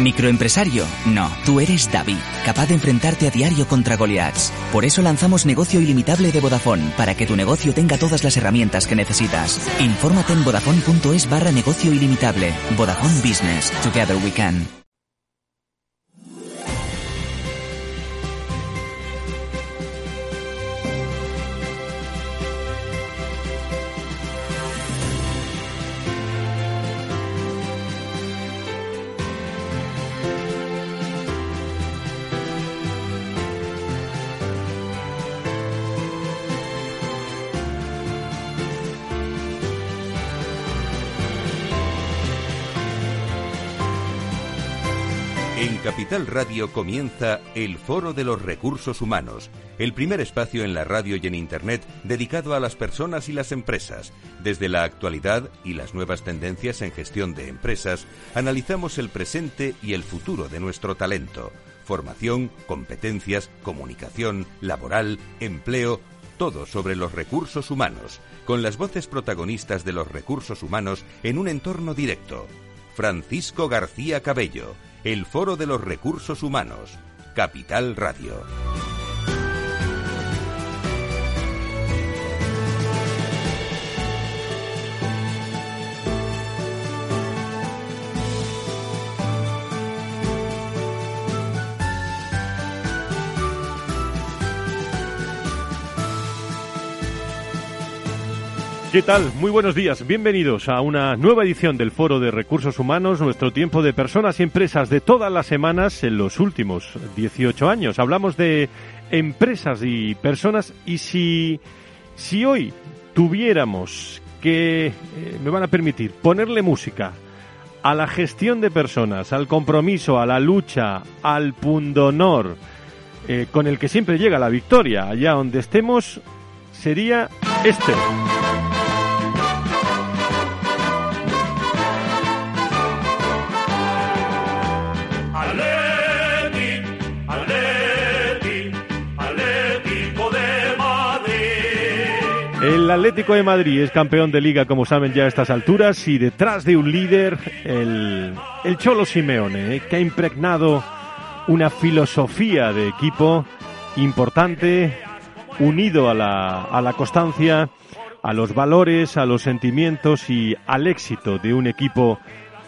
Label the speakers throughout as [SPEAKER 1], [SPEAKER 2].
[SPEAKER 1] Microempresario, no, tú eres David, capaz de enfrentarte a diario contra Goliaths. Por eso lanzamos Negocio Ilimitable de Vodafone, para que tu negocio tenga todas las herramientas que necesitas. Infórmate en vodafone.es barra negocio ilimitable. Vodafone Business. Together we can.
[SPEAKER 2] Capital Radio comienza el Foro de los Recursos Humanos, el primer espacio en la radio y en Internet dedicado a las personas y las empresas. Desde la actualidad y las nuevas tendencias en gestión de empresas, analizamos el presente y el futuro de nuestro talento. Formación, competencias, comunicación, laboral, empleo, todo sobre los recursos humanos, con las voces protagonistas de los recursos humanos en un entorno directo. Francisco García Cabello, el Foro de los Recursos Humanos, Capital Radio.
[SPEAKER 3] ¿Qué tal? Muy buenos días. Bienvenidos a una nueva edición del Foro de Recursos Humanos, nuestro tiempo de personas y empresas de todas las semanas en los últimos 18 años. Hablamos de empresas y personas y si, si hoy tuviéramos que, eh, me van a permitir, ponerle música a la gestión de personas, al compromiso, a la lucha, al pundonor, eh, con el que siempre llega la victoria, allá donde estemos, sería este. El Atlético de Madrid es campeón de liga, como saben ya a estas alturas, y detrás de un líder, el, el Cholo Simeone, eh, que ha impregnado una filosofía de equipo importante, unido a la, a la constancia, a los valores, a los sentimientos y al éxito de un equipo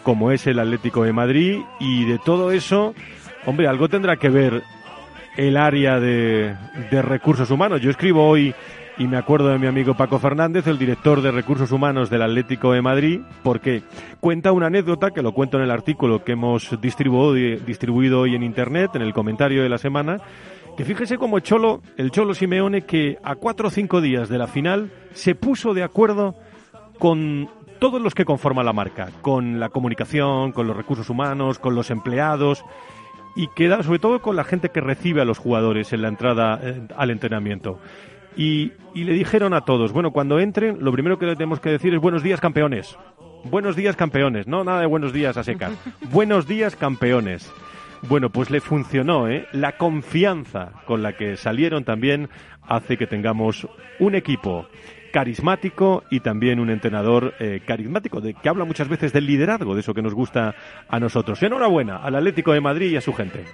[SPEAKER 3] como es el Atlético de Madrid. Y de todo eso, hombre, algo tendrá que ver el área de, de recursos humanos. Yo escribo hoy y me acuerdo de mi amigo Paco Fernández, el director de recursos humanos del Atlético de Madrid, porque cuenta una anécdota que lo cuento en el artículo que hemos distribuido, hoy en internet, en el comentario de la semana, que fíjese como el Cholo, el Cholo Simeone, que a cuatro o cinco días de la final se puso de acuerdo con todos los que conforman la marca, con la comunicación, con los recursos humanos, con los empleados y queda sobre todo con la gente que recibe a los jugadores en la entrada eh, al entrenamiento. Y, y le dijeron a todos, bueno, cuando entren, lo primero que le tenemos que decir es buenos días campeones. Buenos días campeones, no nada de buenos días a secas. buenos días campeones. Bueno, pues le funcionó, ¿eh? La confianza con la que salieron también hace que tengamos un equipo carismático y también un entrenador eh, carismático, de, que habla muchas veces del liderazgo, de eso que nos gusta a nosotros. Enhorabuena al Atlético de Madrid y a su gente.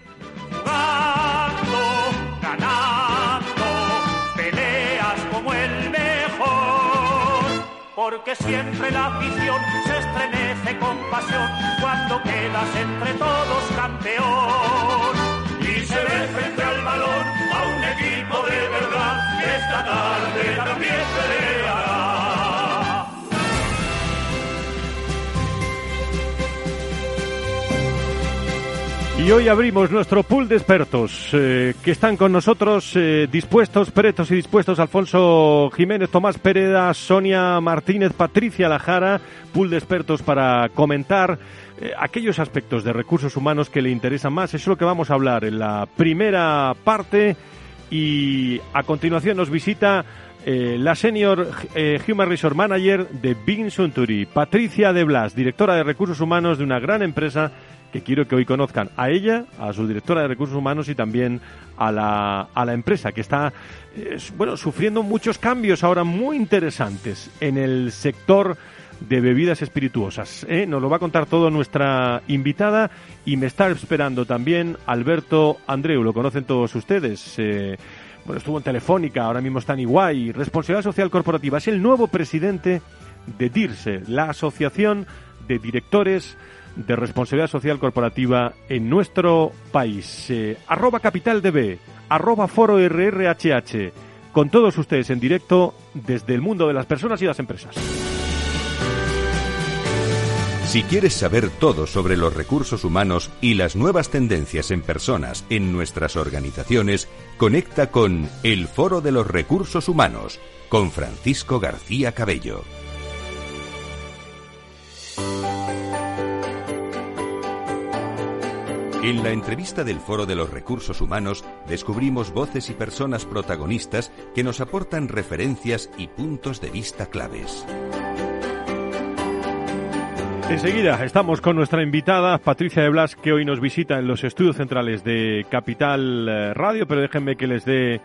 [SPEAKER 4] Porque siempre la afición se estremece con pasión cuando quedas entre todos campeón. Y se ve frente al balón a un equipo de verdad esta tarde también
[SPEAKER 3] Y hoy abrimos nuestro pool de expertos eh, que están con nosotros eh, dispuestos, pretos y dispuestos. Alfonso Jiménez, Tomás Pereda, Sonia Martínez, Patricia Lajara, pool de expertos para comentar eh, aquellos aspectos de recursos humanos que le interesan más. Eso es lo que vamos a hablar en la primera parte y a continuación nos visita la senior Human Resource Manager de Big Suntory, Patricia De Blas, directora de recursos humanos de una gran empresa que quiero que hoy conozcan a ella, a su directora de recursos humanos y también a la, a la empresa que está eh, bueno, sufriendo muchos cambios ahora muy interesantes en el sector de bebidas espirituosas. ¿eh? Nos lo va a contar todo nuestra invitada y me está esperando también Alberto Andreu, lo conocen todos ustedes. Eh, bueno, estuvo en Telefónica, ahora mismo está en Iguay, responsabilidad social corporativa. Es el nuevo presidente de DIRSE, la Asociación de Directores de Responsabilidad Social Corporativa en nuestro país. Eh, arroba capital arroba foro RRHH, con todos ustedes en directo desde el mundo de las personas y las empresas.
[SPEAKER 2] Si quieres saber todo sobre los recursos humanos y las nuevas tendencias en personas en nuestras organizaciones, conecta con El Foro de los Recursos Humanos con Francisco García Cabello. En la entrevista del Foro de los Recursos Humanos descubrimos voces y personas protagonistas que nos aportan referencias y puntos de vista claves.
[SPEAKER 3] Enseguida estamos con nuestra invitada Patricia de Blas, que hoy nos visita en los estudios centrales de Capital eh, Radio, pero déjenme que les dé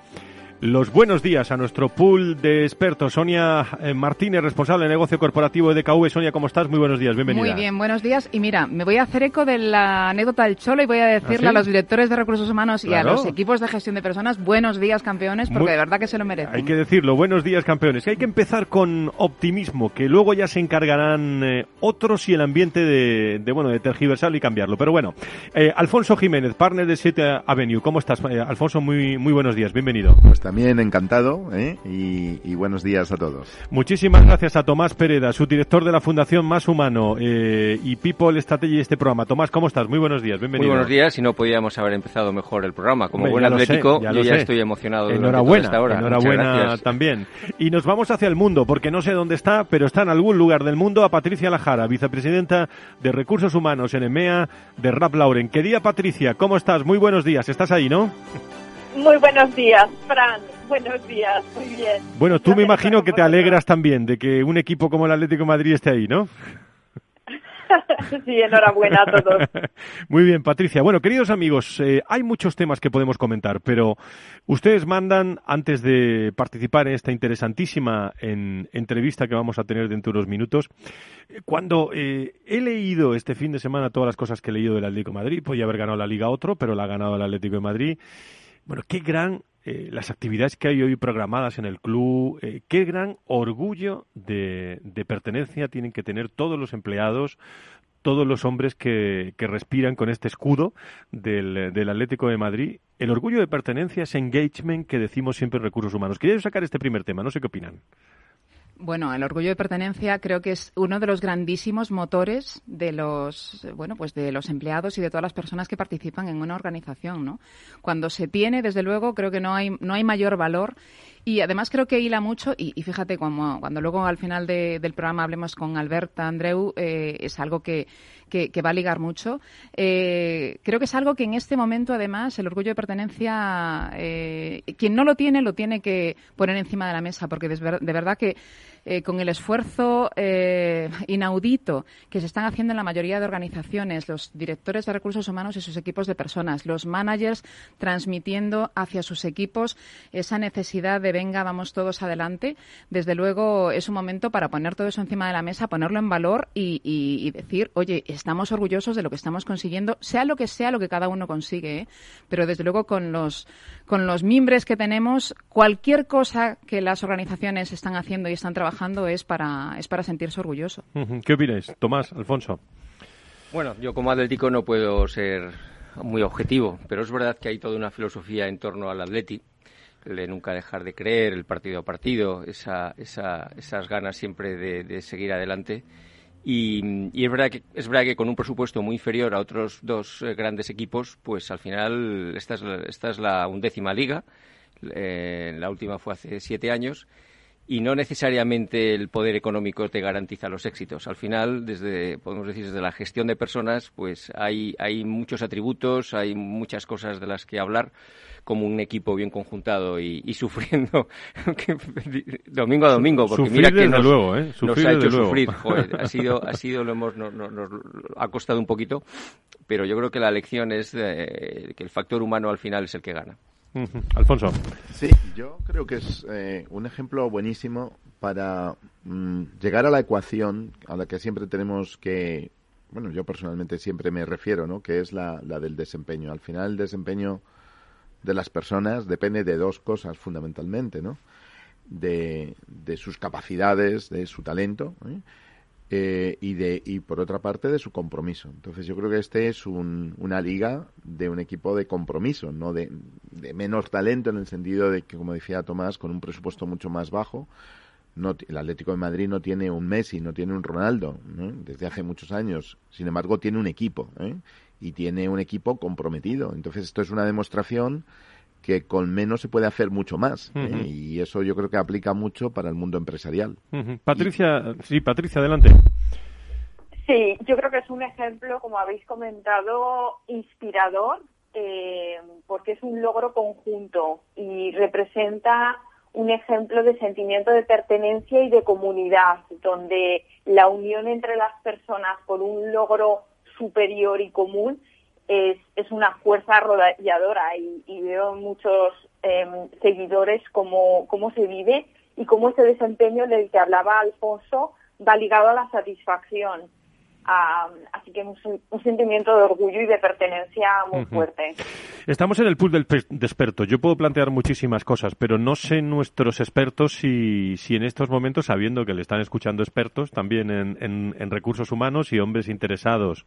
[SPEAKER 3] los buenos días a nuestro pool de expertos. Sonia eh, Martínez, responsable de negocio corporativo de DKV. Sonia, ¿cómo estás? Muy buenos días, bienvenida.
[SPEAKER 5] Muy bien, buenos días. Y mira, me voy a hacer eco de la anécdota del Cholo y voy a decirle
[SPEAKER 3] ¿Ah,
[SPEAKER 5] a los directores de recursos humanos y a los equipos de gestión de personas, buenos días, campeones, porque
[SPEAKER 3] Muy-
[SPEAKER 5] de verdad que se lo merecen.
[SPEAKER 3] Hay que decirlo, buenos días campeones. Que hay que empezar con optimismo, que luego ya se encargarán eh, otros y el ambiente de, de, bueno de tergiversarlo y cambiarlo. Pero bueno, eh, Alfonso Jiménez, partner de 7 Avenue, ¿cómo estás? Eh, Alfonso, muy muy buenos días, bienvenido.
[SPEAKER 6] Pues también encantado ¿eh? y, y buenos días a todos.
[SPEAKER 3] Muchísimas gracias a Tomás Pereda, subdirector de la Fundación Más Humano eh, y People Strategy de este programa. Tomás, ¿cómo estás? Muy buenos días, bienvenido.
[SPEAKER 7] Muy buenos días y no podíamos haber empezado mejor el programa. Como buen
[SPEAKER 3] ya lo sé,
[SPEAKER 7] atlético,
[SPEAKER 3] ya
[SPEAKER 7] yo ya
[SPEAKER 3] sé.
[SPEAKER 7] estoy emocionado
[SPEAKER 3] Enhorabuena,
[SPEAKER 7] esta hora. Muchas
[SPEAKER 3] enhorabuena también. Y nos vamos hacia el mundo, porque no sé dónde está, pero está en algún lugar del mundo, a Patricia Lajara, vicepresidenta de Recursos Humanos en EMEA de Rap Lauren. Querida Patricia, ¿cómo estás? Muy buenos días. ¿Estás ahí, no?
[SPEAKER 8] Muy buenos días, Fran. Buenos días, muy bien.
[SPEAKER 3] Bueno, tú me imagino que te alegras también de que un equipo como el Atlético de Madrid esté ahí, ¿no?
[SPEAKER 8] sí, enhorabuena a todos.
[SPEAKER 3] Muy bien, Patricia. Bueno, queridos amigos, eh, hay muchos temas que podemos comentar, pero ustedes mandan, antes de participar en esta interesantísima en- entrevista que vamos a tener dentro de unos minutos, eh, cuando eh, he leído este fin de semana todas las cosas que he leído del Atlético de Madrid, podía haber ganado la Liga otro, pero la ha ganado el Atlético de Madrid. Bueno, qué gran eh, las actividades que hay hoy programadas en el club, eh, qué gran orgullo de, pertenencia tienen que tener todos los empleados, todos los hombres que, que respiran con este escudo del, del Atlético de Madrid. El orgullo de pertenencia, ese engagement que decimos siempre en recursos humanos. Quería sacar este primer tema, no sé qué opinan.
[SPEAKER 5] Bueno, el orgullo de pertenencia creo que es uno de los grandísimos motores de los, bueno, pues de los empleados y de todas las personas que participan en una organización, ¿no? Cuando se tiene, desde luego, creo que no hay, no hay mayor valor y además creo que hila mucho y, y fíjate, como, cuando luego al final de- del programa hablemos con Alberta Andreu, eh, es algo que, que, que va a ligar mucho. Eh, creo que es algo que en este momento, además, el orgullo de pertenencia, eh, quien no lo tiene, lo tiene que poner encima de la mesa, porque de verdad que eh, con el esfuerzo eh, inaudito que se están haciendo en la mayoría de organizaciones, los directores de recursos humanos y sus equipos de personas, los managers transmitiendo hacia sus equipos esa necesidad de venga, vamos todos adelante. Desde luego es un momento para poner todo eso encima de la mesa, ponerlo en valor y, decir, oye, estamos orgullosos de lo que estamos consiguiendo, sea lo que sea lo que cada uno consigue, ¿eh? pero desde luego con los, con los mimbres que tenemos, cualquier cosa que las organizaciones están haciendo y están trabajando es para, es para sentirse orgulloso.
[SPEAKER 3] ¿Qué opináis? Tomás, Alfonso.
[SPEAKER 7] Bueno, yo como atlético no puedo ser muy objetivo, pero es verdad que hay toda una filosofía en torno al Atleti, el de nunca dejar de creer, el partido a partido, esa, esa- esas ganas siempre de, de seguir adelante. Y, y es verdad que es verdad que con un presupuesto muy inferior a otros dos eh, grandes equipos, pues al final esta es la, esta es la undécima liga. Eh, la última fue hace siete años y no necesariamente el poder económico te garantiza los éxitos. Al final, desde podemos decir desde la gestión de personas, pues hay hay muchos atributos, hay muchas cosas de las que hablar como un equipo bien conjuntado y, y sufriendo domingo a domingo porque
[SPEAKER 3] Sufrir
[SPEAKER 7] mira que nos,
[SPEAKER 3] luego, ¿eh?
[SPEAKER 7] nos ha hecho
[SPEAKER 3] luego.
[SPEAKER 7] sufrir Joder, ha sido ha sido lo hemos no- no- nos ha costado un poquito pero yo creo que la lección es eh, que el factor humano al final es el que gana
[SPEAKER 3] Alfonso.
[SPEAKER 6] Sí, yo creo que es eh, un ejemplo buenísimo para mm, llegar a la ecuación a la que siempre tenemos que, bueno, yo personalmente siempre me refiero, ¿no? Que es la, del desempeño. Al final el desempeño de las personas depende de dos cosas fundamentalmente, ¿no? De, de sus capacidades, de su talento, ¿eh? Eh, y de y por otra parte de su compromiso. Entonces yo creo que este es un, una liga de un equipo de compromiso, no de, de, menos talento en el sentido de que, como decía Tomás, con un presupuesto mucho más bajo. No, el Atlético de Madrid no tiene un Messi, no tiene un Ronaldo, desde hace muchos años. Sin embargo, tiene un equipo ¿eh? y tiene un equipo comprometido. Entonces esto es una demostración que con menos se puede hacer mucho más. Uh -huh. ¿eh? Y eso yo creo que aplica mucho para el mundo empresarial.
[SPEAKER 3] Uh -huh. Patricia, y... sí, Patricia, adelante.
[SPEAKER 8] Sí, yo creo que es un ejemplo, como habéis comentado, inspirador, eh, porque es un logro conjunto y representa un ejemplo de sentimiento de pertenencia y de comunidad, donde la unión entre las personas por un logro superior y común es, es una fuerza arrolladora y, y veo muchos eh, seguidores cómo, cómo se vive y cómo ese desempeño del que hablaba Alfonso va ligado a la satisfacción. Así que un, un, sentimiento de orgullo y de pertenencia muy fuerte.
[SPEAKER 3] Estamos en el pool del de expertos. Yo puedo plantear muchísimas cosas, pero no sé nuestros expertos si, si en estos momentos, sabiendo que le están escuchando expertos también en, en, en recursos humanos y hombres interesados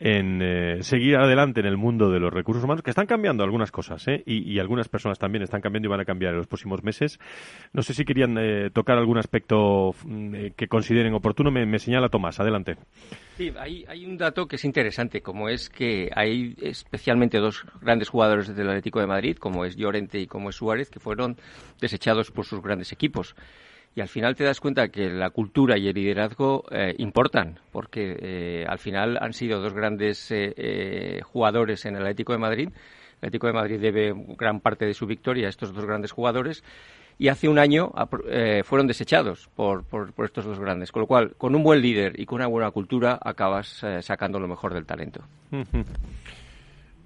[SPEAKER 3] en eh, seguir adelante en el mundo de los recursos humanos, que están cambiando algunas cosas, ¿eh? y, y, algunas personas también están cambiando y van a cambiar en los próximos meses. No sé si querían eh, tocar algún aspecto mm, eh, que consideren oportuno. Me, me, señala Tomás, adelante.
[SPEAKER 7] Sí, hay, hay, un dato que es interesante, como es que hay especialmente dos grandes jugadores del Atlético de Madrid, como es Llorente y como es Suárez, que fueron desechados por sus grandes equipos y al final te das cuenta que la cultura y el liderazgo eh, importan, porque eh, al final han sido dos grandes eh, jugadores en el Atlético de Madrid. El Atlético de Madrid debe gran parte de su victoria a estos dos grandes jugadores y hace un año fueron desechados por, por, estos dos grandes. Con lo cual, con un buen líder y con una buena cultura, acabas sacando lo mejor del talento.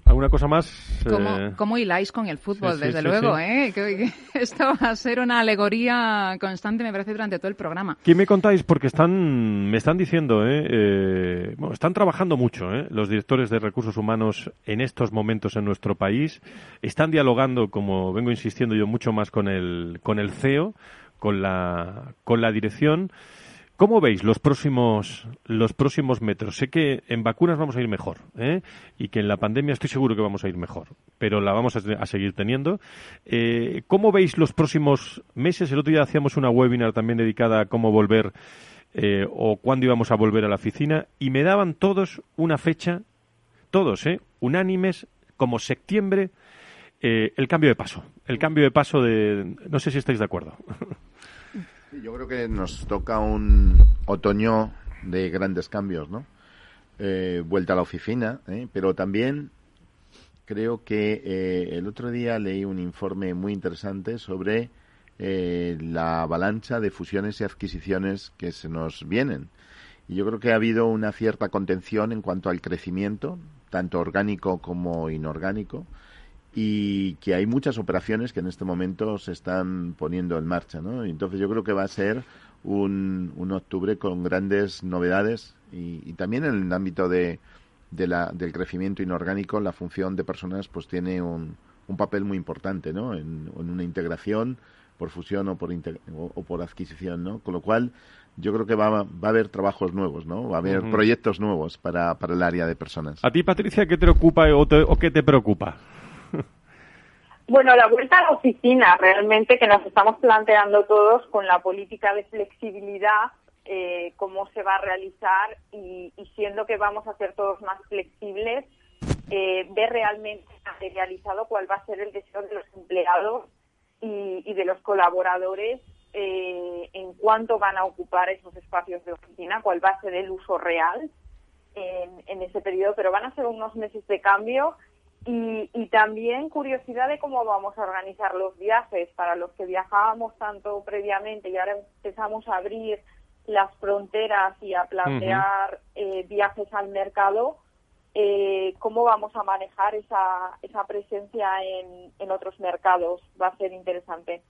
[SPEAKER 3] ¿Alguna cosa más?
[SPEAKER 5] ¿Cómo, eh... ¿Cómo hiláis con el fútbol, sí, desde sí, luego? Sí, ¿eh? Que, que esto va a ser una alegoría constante, me parece, durante todo el programa.
[SPEAKER 3] ¿Qué me contáis? Porque están, me están diciendo, ¿eh? eh bueno, están trabajando mucho ¿eh? los directores de recursos humanos en estos momentos en nuestro país. Están dialogando, como vengo insistiendo yo, mucho más con el, con el CEO, con la, con la dirección. ¿Cómo veis los próximos, los próximos metros? Sé que en vacunas vamos a ir mejor ¿eh? y que en la pandemia estoy seguro que vamos a ir mejor, pero la vamos a, a seguir teniendo. Eh, ¿Cómo veis los próximos meses? El otro día hacíamos una webinar también dedicada a cómo volver eh, o cuándo íbamos a volver a la oficina y me daban todos una fecha, todos, ¿eh? unánimes, como septiembre, eh, el cambio de paso. El cambio de paso de... No sé si estáis de acuerdo.
[SPEAKER 6] Yo creo que nos toca un otoño de grandes cambios, ¿no? Eh, vuelta a la oficina, ¿eh? pero también creo que eh, el otro día leí un informe muy interesante sobre eh, la avalancha de fusiones y adquisiciones que se nos vienen. Y yo creo que ha habido una cierta contención en cuanto al crecimiento, tanto orgánico como inorgánico y que hay muchas operaciones que en este momento se están poniendo en marcha, ¿no? Entonces yo creo que va a ser un, un octubre con grandes novedades y, y también en el ámbito de, de la, del crecimiento inorgánico la función de personas pues tiene un, un papel muy importante, ¿no? En, en una integración por fusión o por, o, o, por adquisición, ¿no? Con lo cual yo creo que va, va a haber trabajos nuevos, ¿no? Va a haber uh -huh. proyectos nuevos para, para el área de personas.
[SPEAKER 3] ¿A ti, Patricia, qué te ocupa o, te, o qué te preocupa?
[SPEAKER 8] Bueno, la vuelta a la oficina, realmente que nos estamos planteando todos con la política de flexibilidad, eh, cómo se va a realizar y, siendo que vamos a ser todos más flexibles, eh, ver realmente materializado cuál va a ser el deseo de los empleados y, y de los colaboradores eh, en cuánto van a ocupar esos espacios de oficina, cuál va a ser el uso real en, en ese periodo, pero van a ser unos meses de cambio y, y, también curiosidad de cómo vamos a organizar los viajes para los que viajábamos tanto previamente y ahora empezamos a abrir las fronteras y a plantear uh -huh. eh, viajes al mercado. eh, cómo vamos a manejar esa, esa presencia en, en otros mercados. Va a ser interesante.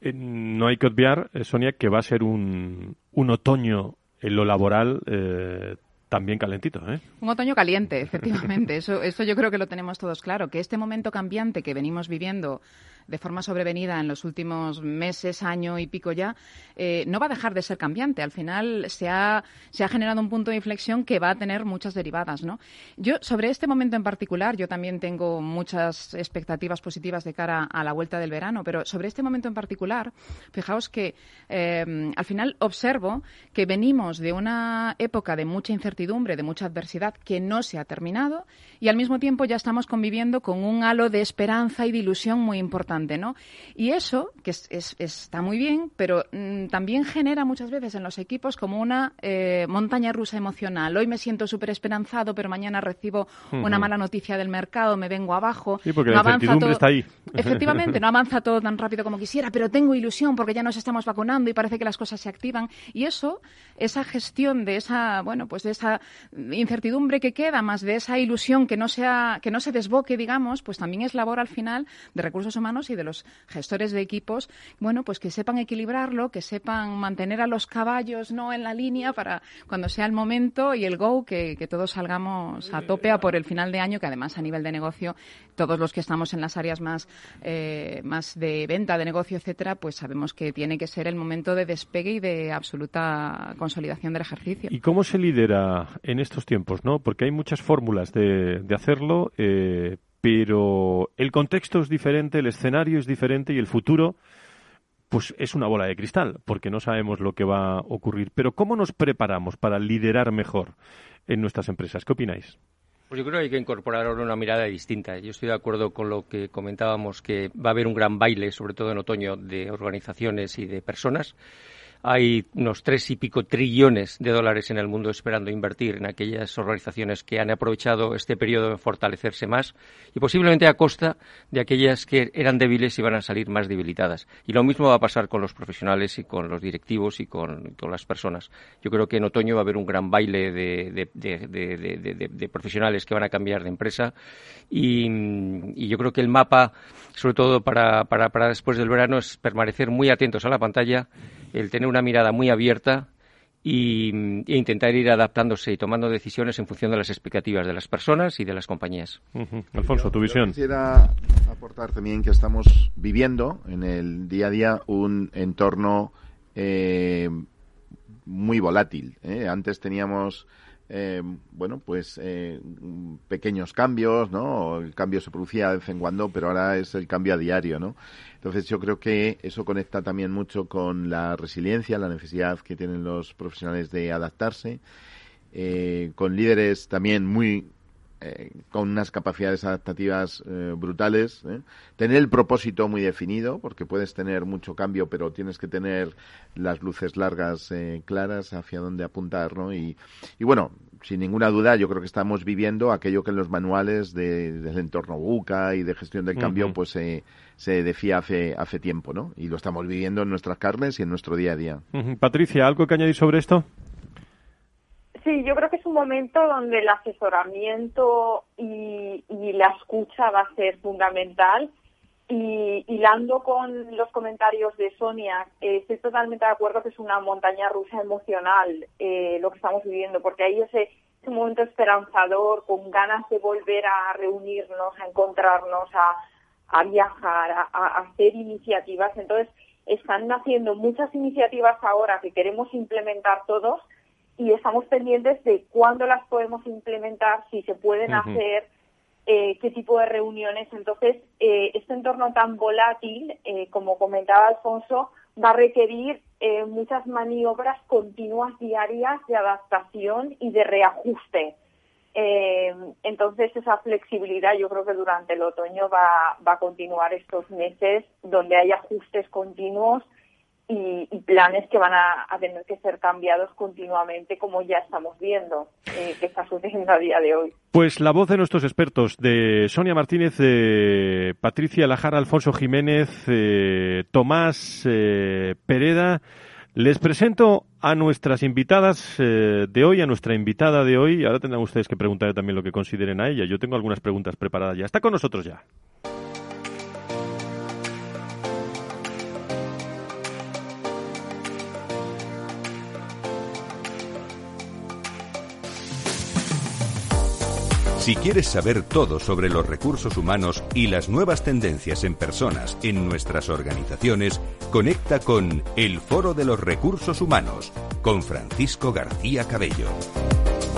[SPEAKER 3] Eh, no hay que obviar, eh, Sonia, que va a ser un, un otoño en lo laboral eh, también calentito, ¿eh?
[SPEAKER 5] Un otoño caliente, efectivamente. Eso, eso yo creo que lo tenemos todos claro. Que este momento cambiante que venimos viviendo de forma sobrevenida en los últimos meses, año y pico ya, eh, no va a dejar de ser cambiante. Al final se ha, se ha generado un punto de inflexión que va a tener muchas derivadas, ¿no? Yo, sobre este momento en particular, yo también tengo muchas expectativas positivas de cara a la vuelta del verano, pero sobre este momento en particular, fijaos que eh, al final observo que venimos de una época de mucha incertidumbre, de mucha adversidad que no se ha terminado y al mismo tiempo ya estamos conviviendo con un halo de esperanza y de ilusión muy importante ¿no? Y eso, que es, está muy bien, pero mm, también genera muchas veces en los equipos como una eh, montaña rusa emocional. Hoy me siento súper esperanzado, pero mañana recibo una mala noticia del mercado, me vengo abajo.
[SPEAKER 3] Sí, porque la incertidumbre está ahí.
[SPEAKER 5] Efectivamente, no avanza todo tan rápido como quisiera, pero tengo ilusión porque ya nos estamos vacunando y parece que las cosas se activan. Y eso, esa gestión de esa, bueno, pues de esa incertidumbre que queda, más de esa ilusión que no sea, que no se desboque, digamos, pues también es labor al final de recursos humanos y de los gestores de equipos, bueno, pues que sepan equilibrarlo, que sepan mantener a los caballos no en la línea para cuando sea el momento y el go, que, todos salgamos a tope a por el final de año, que además a nivel de negocio, todos los que estamos en las áreas más, eh, más de venta, de negocio, etcétera, pues sabemos que tiene que ser el momento de despegue y de absoluta consolidación del ejercicio.
[SPEAKER 3] ¿Y cómo se lidera en estos tiempos, no? Porque hay muchas fórmulas de, hacerlo, eh, pero el contexto es diferente, el escenario es diferente y el futuro pues es una bola de cristal, porque no sabemos lo que va a ocurrir. Pero ¿cómo nos preparamos para liderar mejor en nuestras empresas? ¿Qué opináis?
[SPEAKER 7] Pues yo creo que hay que incorporar ahora una mirada distinta. Yo estoy de acuerdo con lo que comentábamos, que va a haber un gran baile, sobre todo en otoño, de organizaciones y de personas hay unos tres y pico trillones de dólares en el mundo esperando invertir en aquellas organizaciones que han aprovechado este periodo de fortalecerse más y posiblemente a costa de aquellas que eran débiles y van a salir más debilitadas. Y lo mismo va a pasar con los profesionales y con los directivos y con, las personas. Yo creo que en otoño va a haber un gran baile de, profesionales que van a cambiar de empresa y, yo creo que el mapa, sobre todo para, para, para después del verano, es permanecer muy atentos a la pantalla el tener una mirada muy abierta y, e intentar ir adaptándose y tomando decisiones en función de las expectativas de las personas y de las compañías.
[SPEAKER 3] Alfonso, tu visión.
[SPEAKER 6] quisiera aportar también que estamos viviendo en el día a día un entorno eh, muy volátil. ¿eh? Antes teníamos eh, bueno, pues eh, pequeños cambios, ¿no? El cambio se producía de vez en cuando, pero ahora es el cambio a diario, ¿no? Entonces yo creo que eso conecta también mucho con la resiliencia, la necesidad que tienen los profesionales de adaptarse, eh, con líderes también muy eh, con unas capacidades adaptativas eh, brutales, ¿eh? tener el propósito muy definido, porque puedes tener mucho cambio, pero tienes que tener las luces largas claras hacia dónde apuntar, ¿no? Y, y, bueno, sin ninguna duda, yo creo que estamos viviendo aquello que en los manuales del entorno buca y de gestión del cambio, pues se decía hace, hace tiempo, ¿no? Y lo estamos viviendo en nuestras carnes y en nuestro día a día.
[SPEAKER 3] Patricia, ¿algo que añadir sobre esto?
[SPEAKER 8] Sí, yo creo que es un momento donde el asesoramiento y, la escucha va a ser fundamental. Y hilando con los comentarios de Sonia, eh, estoy totalmente de acuerdo que es una montaña rusa emocional eh, lo que estamos viviendo, porque hay ese, ese momento esperanzador, con ganas de volver a reunirnos, a encontrarnos, a, viajar, a, a hacer iniciativas. Entonces, están haciendo muchas iniciativas ahora que queremos implementar todos y estamos pendientes de cuándo las podemos implementar, si se pueden hacer, eh, qué tipo de reuniones. Entonces, eh, este entorno tan volátil, eh, como comentaba Alfonso, va a requerir muchas maniobras continuas diarias de adaptación y de reajuste. entonces, esa flexibilidad yo creo que durante el otoño va, va a continuar estos meses donde hay ajustes continuos y, planes que van a, tener que ser cambiados continuamente, como ya estamos viendo eh, que está sucediendo a día de hoy.
[SPEAKER 3] Pues la voz de nuestros expertos, de Sonia Martínez, de Patricia Lajara, Alfonso Jiménez, eh, Tomás eh, Pereda, Les presento a nuestras invitadas eh, de hoy, a nuestra invitada de hoy. Ahora tendrán ustedes que preguntarle también lo que consideren a ella. Yo tengo algunas preguntas preparadas ya. Está con nosotros ya.
[SPEAKER 2] Si quieres saber todo sobre los recursos humanos y las nuevas tendencias en personas en nuestras organizaciones, conecta con El Foro de los Recursos Humanos con Francisco García Cabello.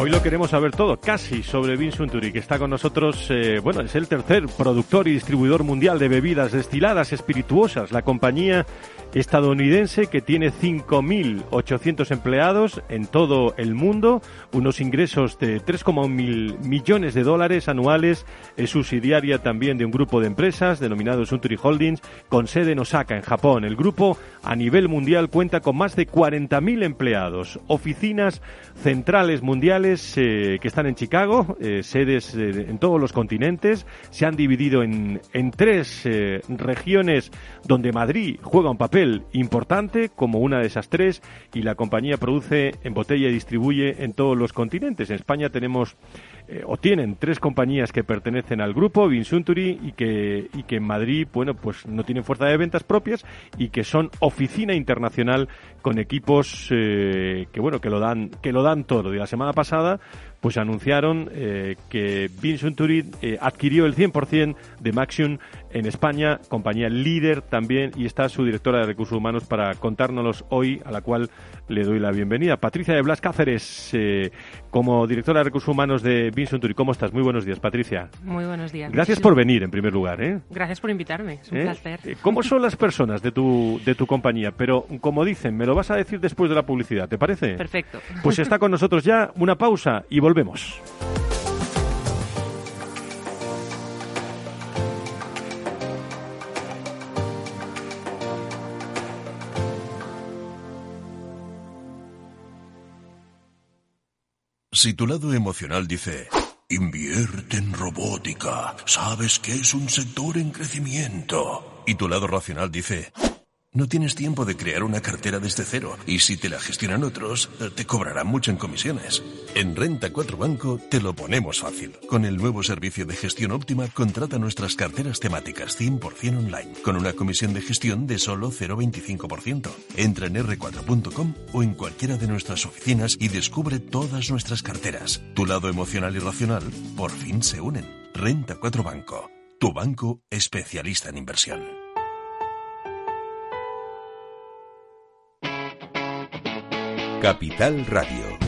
[SPEAKER 3] Hoy lo queremos saber todo, casi sobre Vinsunturi, que está con nosotros, eh, bueno, es el tercer productor y distribuidor mundial de bebidas destiladas espirituosas. La compañía estadounidense que tiene 5.800 empleados en todo el mundo, unos ingresos de 3,1 millones de dólares anuales, es subsidiaria también de un grupo de empresas denominado Suntory Holdings con sede en Osaka, en Japón. El grupo a nivel mundial cuenta con más de 40.000 empleados, oficinas centrales mundiales eh, que están en Chicago, eh, sedes eh, en todos los continentes, se han dividido en, en tres regiones donde Madrid juega un papel importante como una de esas tres y la compañía produce, en botella y distribuye en todos los continentes. En España tenemos eh, o tienen tres compañías que pertenecen al grupo, Vinsunturi, y que, y que en Madrid, bueno, pues no tienen fuerza de ventas propias y que son oficina internacional con equipos eh, que, bueno, que lo dan, que lo dan todo. Y la semana pasada, pues anunciaron eh, que Vinsunturi adquirió el 100% de Maxion en España, compañía líder también, y está su directora de recursos humanos para contárnoslos hoy, a la cual le doy la bienvenida. Patricia de Blas Cáceres, como directora de recursos humanos de ¿Cómo estás? Muy buenos días, Patricia.
[SPEAKER 9] Muy buenos días.
[SPEAKER 3] Gracias por venir, en primer lugar. ¿eh?
[SPEAKER 9] Gracias por invitarme, es un ¿Eh? placer. Eh,
[SPEAKER 3] ¿Cómo son las personas de tu, de tu compañía? Pero, como dicen, me lo vas a decir después de la publicidad, ¿te parece?
[SPEAKER 9] Perfecto.
[SPEAKER 3] Pues está con nosotros ya una pausa y volvemos.
[SPEAKER 10] Si tu lado emocional dice, invierte en robótica, sabes que es un sector en crecimiento, y tu lado racional dice, no tienes tiempo de crear una cartera desde cero y si te la gestionan otros, te cobrarán mucho en comisiones. En Renta 4 Banco te lo ponemos fácil. Con el nuevo servicio de gestión óptima, contrata nuestras carteras temáticas 100% online, con una comisión de gestión de solo 0,25%. Entra en r4.com o en cualquiera de nuestras oficinas y descubre todas nuestras carteras. Tu lado emocional y racional por fin se unen. Renta 4 Banco, tu banco especialista en inversión.
[SPEAKER 2] Capital Radio.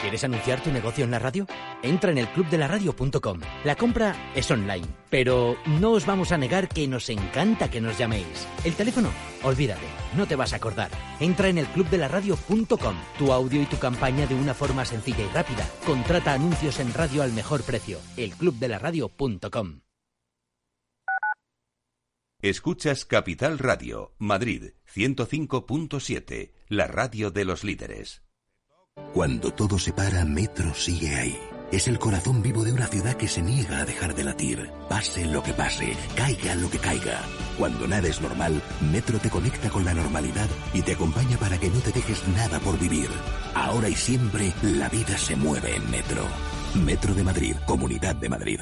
[SPEAKER 11] ¿Quieres anunciar tu negocio en la radio? Entra en el clubdelaradio.com. La compra es online, pero no os vamos a negar que nos encanta que nos llaméis. El teléfono, olvídate, no te vas a acordar. Entra en el clubdelaradio.com. Tu audio y tu campaña de una forma sencilla y rápida. Contrata anuncios en radio al mejor precio. elclubdelaradio.com.
[SPEAKER 2] Escuchas Capital Radio, Madrid 105.7, la radio de los líderes.
[SPEAKER 12] Cuando todo se para, Metro sigue ahí. Es el corazón vivo de una ciudad que se niega a dejar de latir. Pase lo que pase, caiga lo que caiga. Cuando nada es normal, Metro te conecta con la normalidad y te acompaña para que no te dejes nada por vivir. Ahora y siempre, la vida se mueve en Metro. Metro de Madrid, Comunidad de Madrid.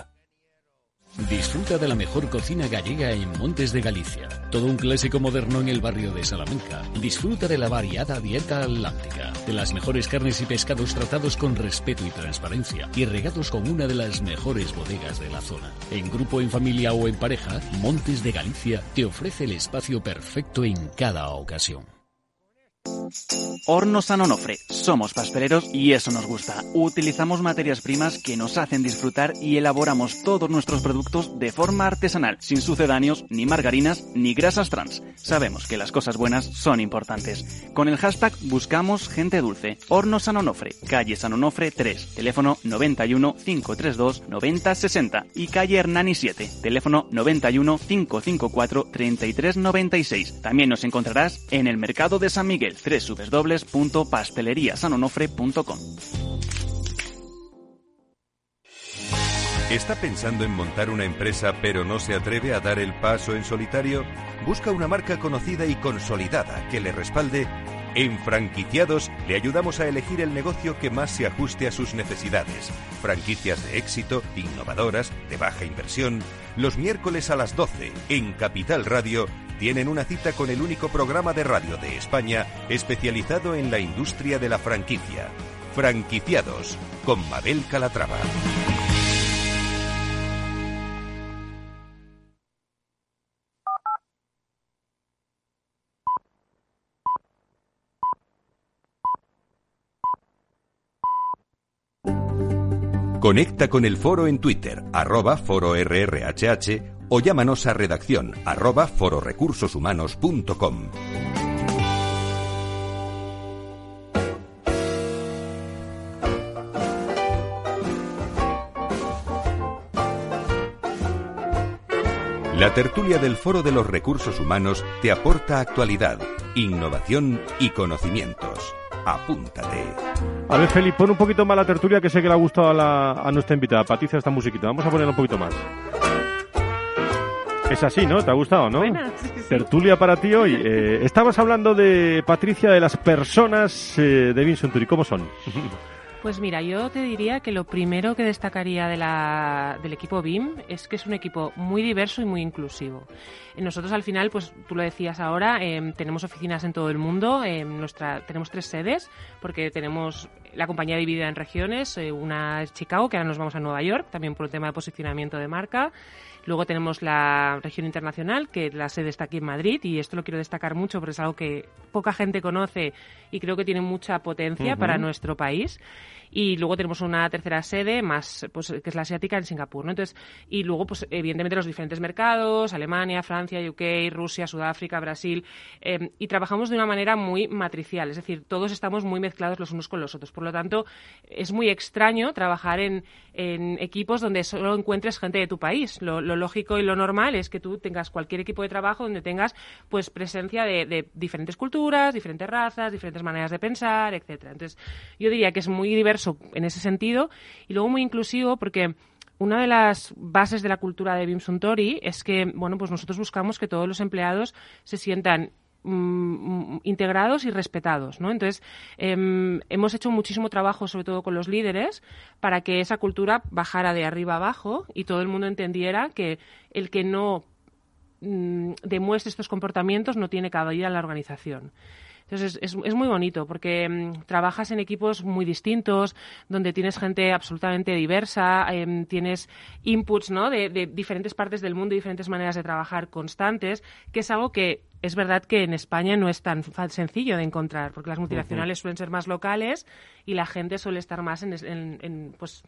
[SPEAKER 13] Disfruta de la mejor cocina gallega en Montes de Galicia. Todo un clásico moderno en el barrio de Salamanca. Disfruta de la variada dieta atlántica, de las mejores carnes y pescados tratados con respeto y transparencia y regados con una de las mejores bodegas de la zona. En grupo, en familia o en pareja, Montes de Galicia te ofrece el espacio perfecto en cada ocasión.
[SPEAKER 14] Hornos San Onofre. Somos pasteleros y eso nos gusta. Utilizamos materias primas que nos hacen disfrutar y elaboramos todos nuestros productos de forma artesanal, sin sucedáneos, ni margarinas, ni grasas trans. Sabemos que las cosas buenas son importantes. Con el hashtag buscamos gente dulce. Hornos San Onofre, calle San Onofre 3, teléfono 91 532 9060 y calle Hernani 7, teléfono 91 554 3396. También nos encontrarás en el mercado de San Miguel www.pasteleriasanonofre.com.
[SPEAKER 2] ¿Está pensando en montar una empresa pero no se atreve a dar el paso en solitario? ¿Busca una marca conocida y consolidada que le respalde? En Franquiciados le ayudamos a elegir el negocio que más se ajuste a sus necesidades. Franquicias de éxito, innovadoras, de baja inversión. Los miércoles a las 12 en Capital Radio tienen una cita con el único programa de radio de España especializado en la industria de la franquicia. Franquiciados con Mabel Calatrava. Conecta con el foro en Twitter, arroba foro RRHH o llámanos a redacción fororecursoshumanos.com. La tertulia del Foro de los Recursos Humanos te aporta actualidad, innovación y conocimientos. Apúntate.
[SPEAKER 3] A ver, Felipe, pon un poquito más la tertulia que sé que le ha gustado a, a nuestra invitada, Patricia, esta musiquita. Vamos a ponerla un poquito más. Es así, ¿no? ¿Te ha gustado, no? Tertulia para ti hoy. Eh, estabas hablando de, Patricia, de las personas eh, de Vincent Turi. ¿Cómo son?
[SPEAKER 9] Pues mira, yo te diría que lo primero que destacaría de la, del equipo BIM es que es un equipo muy diverso y muy inclusivo. Nosotros al final, pues tú lo decías ahora, em, tenemos oficinas en todo el mundo, em, nuestra, tenemos tres sedes porque tenemos la compañía dividida en regiones, eh, una es Chicago, que ahora nos vamos a Nueva York, también por un tema de posicionamiento de marca. Luego tenemos la región internacional, que la sede está aquí en Madrid, y esto lo quiero destacar mucho porque es algo que poca gente conoce y creo que tiene mucha potencia para nuestro país y luego tenemos una tercera sede más pues que es la asiática en Singapur ¿no? entonces y luego pues evidentemente los diferentes mercados Alemania Francia UK Rusia Sudáfrica Brasil em, y trabajamos de una manera muy matricial es decir todos estamos muy mezclados los unos con los otros. Por lo tanto es muy extraño trabajar en, en equipos donde solo encuentres gente de tu país. Lo, lógico y lo normal es que tú tengas cualquier equipo de trabajo donde tengas pues presencia de, diferentes culturas diferentes razas diferentes maneras de pensar etcétera. Entonces yo diría que es muy diverso en ese sentido y luego muy inclusivo porque una de las bases de la cultura de Bim Suntory es que, bueno, pues nosotros buscamos que todos los empleados se sientan mm, integrados y respetados, ¿no? Entonces, em, hemos hecho muchísimo trabajo, sobre todo con los líderes, para que esa cultura bajara de arriba abajo y todo el mundo entendiera que el que no mm, demuestre estos comportamientos no tiene cabida en la organización. Entonces es, es, muy bonito porque mm, trabajas en equipos muy distintos, donde tienes gente absolutamente diversa, em, tienes inputs ¿no? de, de, diferentes partes del mundo y diferentes maneras de trabajar constantes, que es algo que es verdad que en España no es tan sencillo de encontrar, porque las multinacionales suelen ser más locales y la gente suele estar más en, en, en pues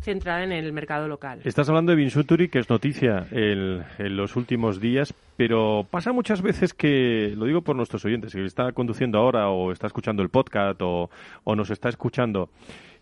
[SPEAKER 9] centrada en el mercado local.
[SPEAKER 3] Estás hablando de Vinsuturi, que es noticia en los últimos días, pero pasa muchas veces que, lo digo por nuestros oyentes, que está conduciendo ahora o está escuchando el podcast o, o nos está escuchando,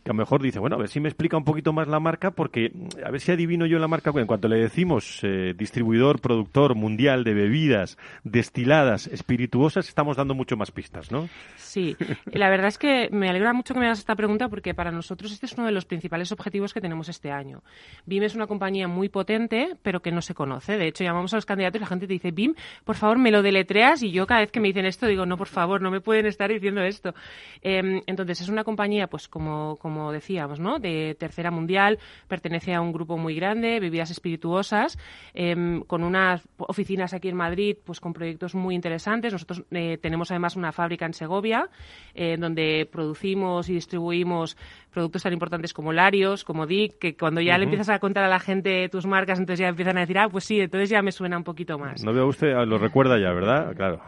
[SPEAKER 3] que a lo mejor dice, bueno, a ver si me explica un poquito más la marca, porque a ver si adivino yo la marca. En cuanto le decimos eh, distribuidor, productor mundial de bebidas destiladas, espirituosas, estamos dando mucho más pistas, ¿no?
[SPEAKER 9] Sí, la verdad es que me alegra mucho que me hagas esta pregunta porque para nosotros este es uno de los principales objetivos que tenemos este año. BIM es una compañía muy potente, pero que no se conoce. De hecho, llamamos a los candidatos y la gente te dice, BIM, por favor, me lo deletreas. Y yo cada vez que me dicen esto digo, no, por favor, no me pueden estar diciendo esto. Em, entonces, es una compañía, pues como decíamos, ¿no? de tercera mundial, pertenece a un grupo muy grande, bebidas espirituosas, em, con unas oficinas aquí en Madrid, pues con proyectos muy interesantes. Nosotros eh, tenemos además una fábrica en Segovia, eh, donde producimos y distribuimos productos tan importantes como Larios, como Dick, que cuando ya le empiezas a contar a la gente tus marcas, entonces ya empiezan a decir, ah, pues sí, entonces ya me suena un poquito más.
[SPEAKER 3] No veo usted, lo recuerda ya, ¿verdad? Claro.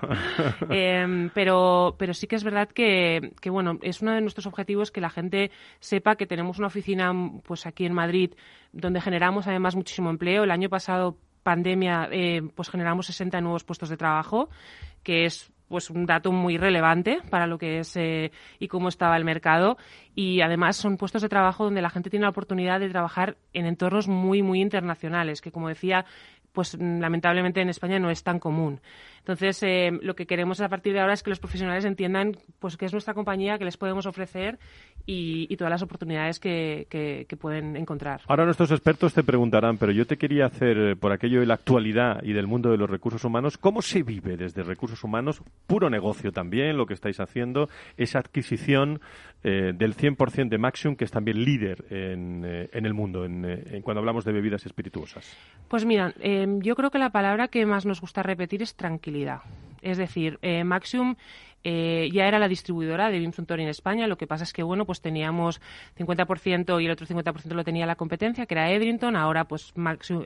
[SPEAKER 9] Em, pero, pero sí que es verdad que, que, bueno, es uno de nuestros objetivos que la gente sepa que tenemos una oficina pues aquí en Madrid donde generamos además muchísimo empleo. El año pasado pandemia eh, pues generamos 60 nuevos puestos de trabajo, que es pues un dato muy relevante para lo que es eh, y cómo estaba el mercado. Y además son puestos de trabajo donde la gente tiene la oportunidad de trabajar en entornos muy muy internacionales que como decía pues mm, lamentablemente en España no es tan común. Entonces, eh, lo que queremos a partir de ahora es que los profesionales entiendan pues qué es nuestra compañía, qué les podemos ofrecer y, todas las oportunidades que, pueden encontrar.
[SPEAKER 3] Ahora nuestros expertos te preguntarán, pero yo te quería hacer, eh, por aquello de la actualidad y del mundo de los recursos humanos, ¿cómo se vive desde recursos humanos? Puro negocio también, lo que estáis haciendo, esa adquisición eh, del 100% de Maxium, que es también líder en, eh, el mundo en, cuando hablamos de bebidas espirituosas.
[SPEAKER 9] Pues mira, yo creo que la palabra que más nos gusta repetir es tranquilidad. Es decir, Maxium eh, ya era la distribuidora de Suntory en España. Lo que pasa es que, bueno, pues teníamos 50% y el otro 50% lo tenía la competencia, que era Edrington. Ahora, pues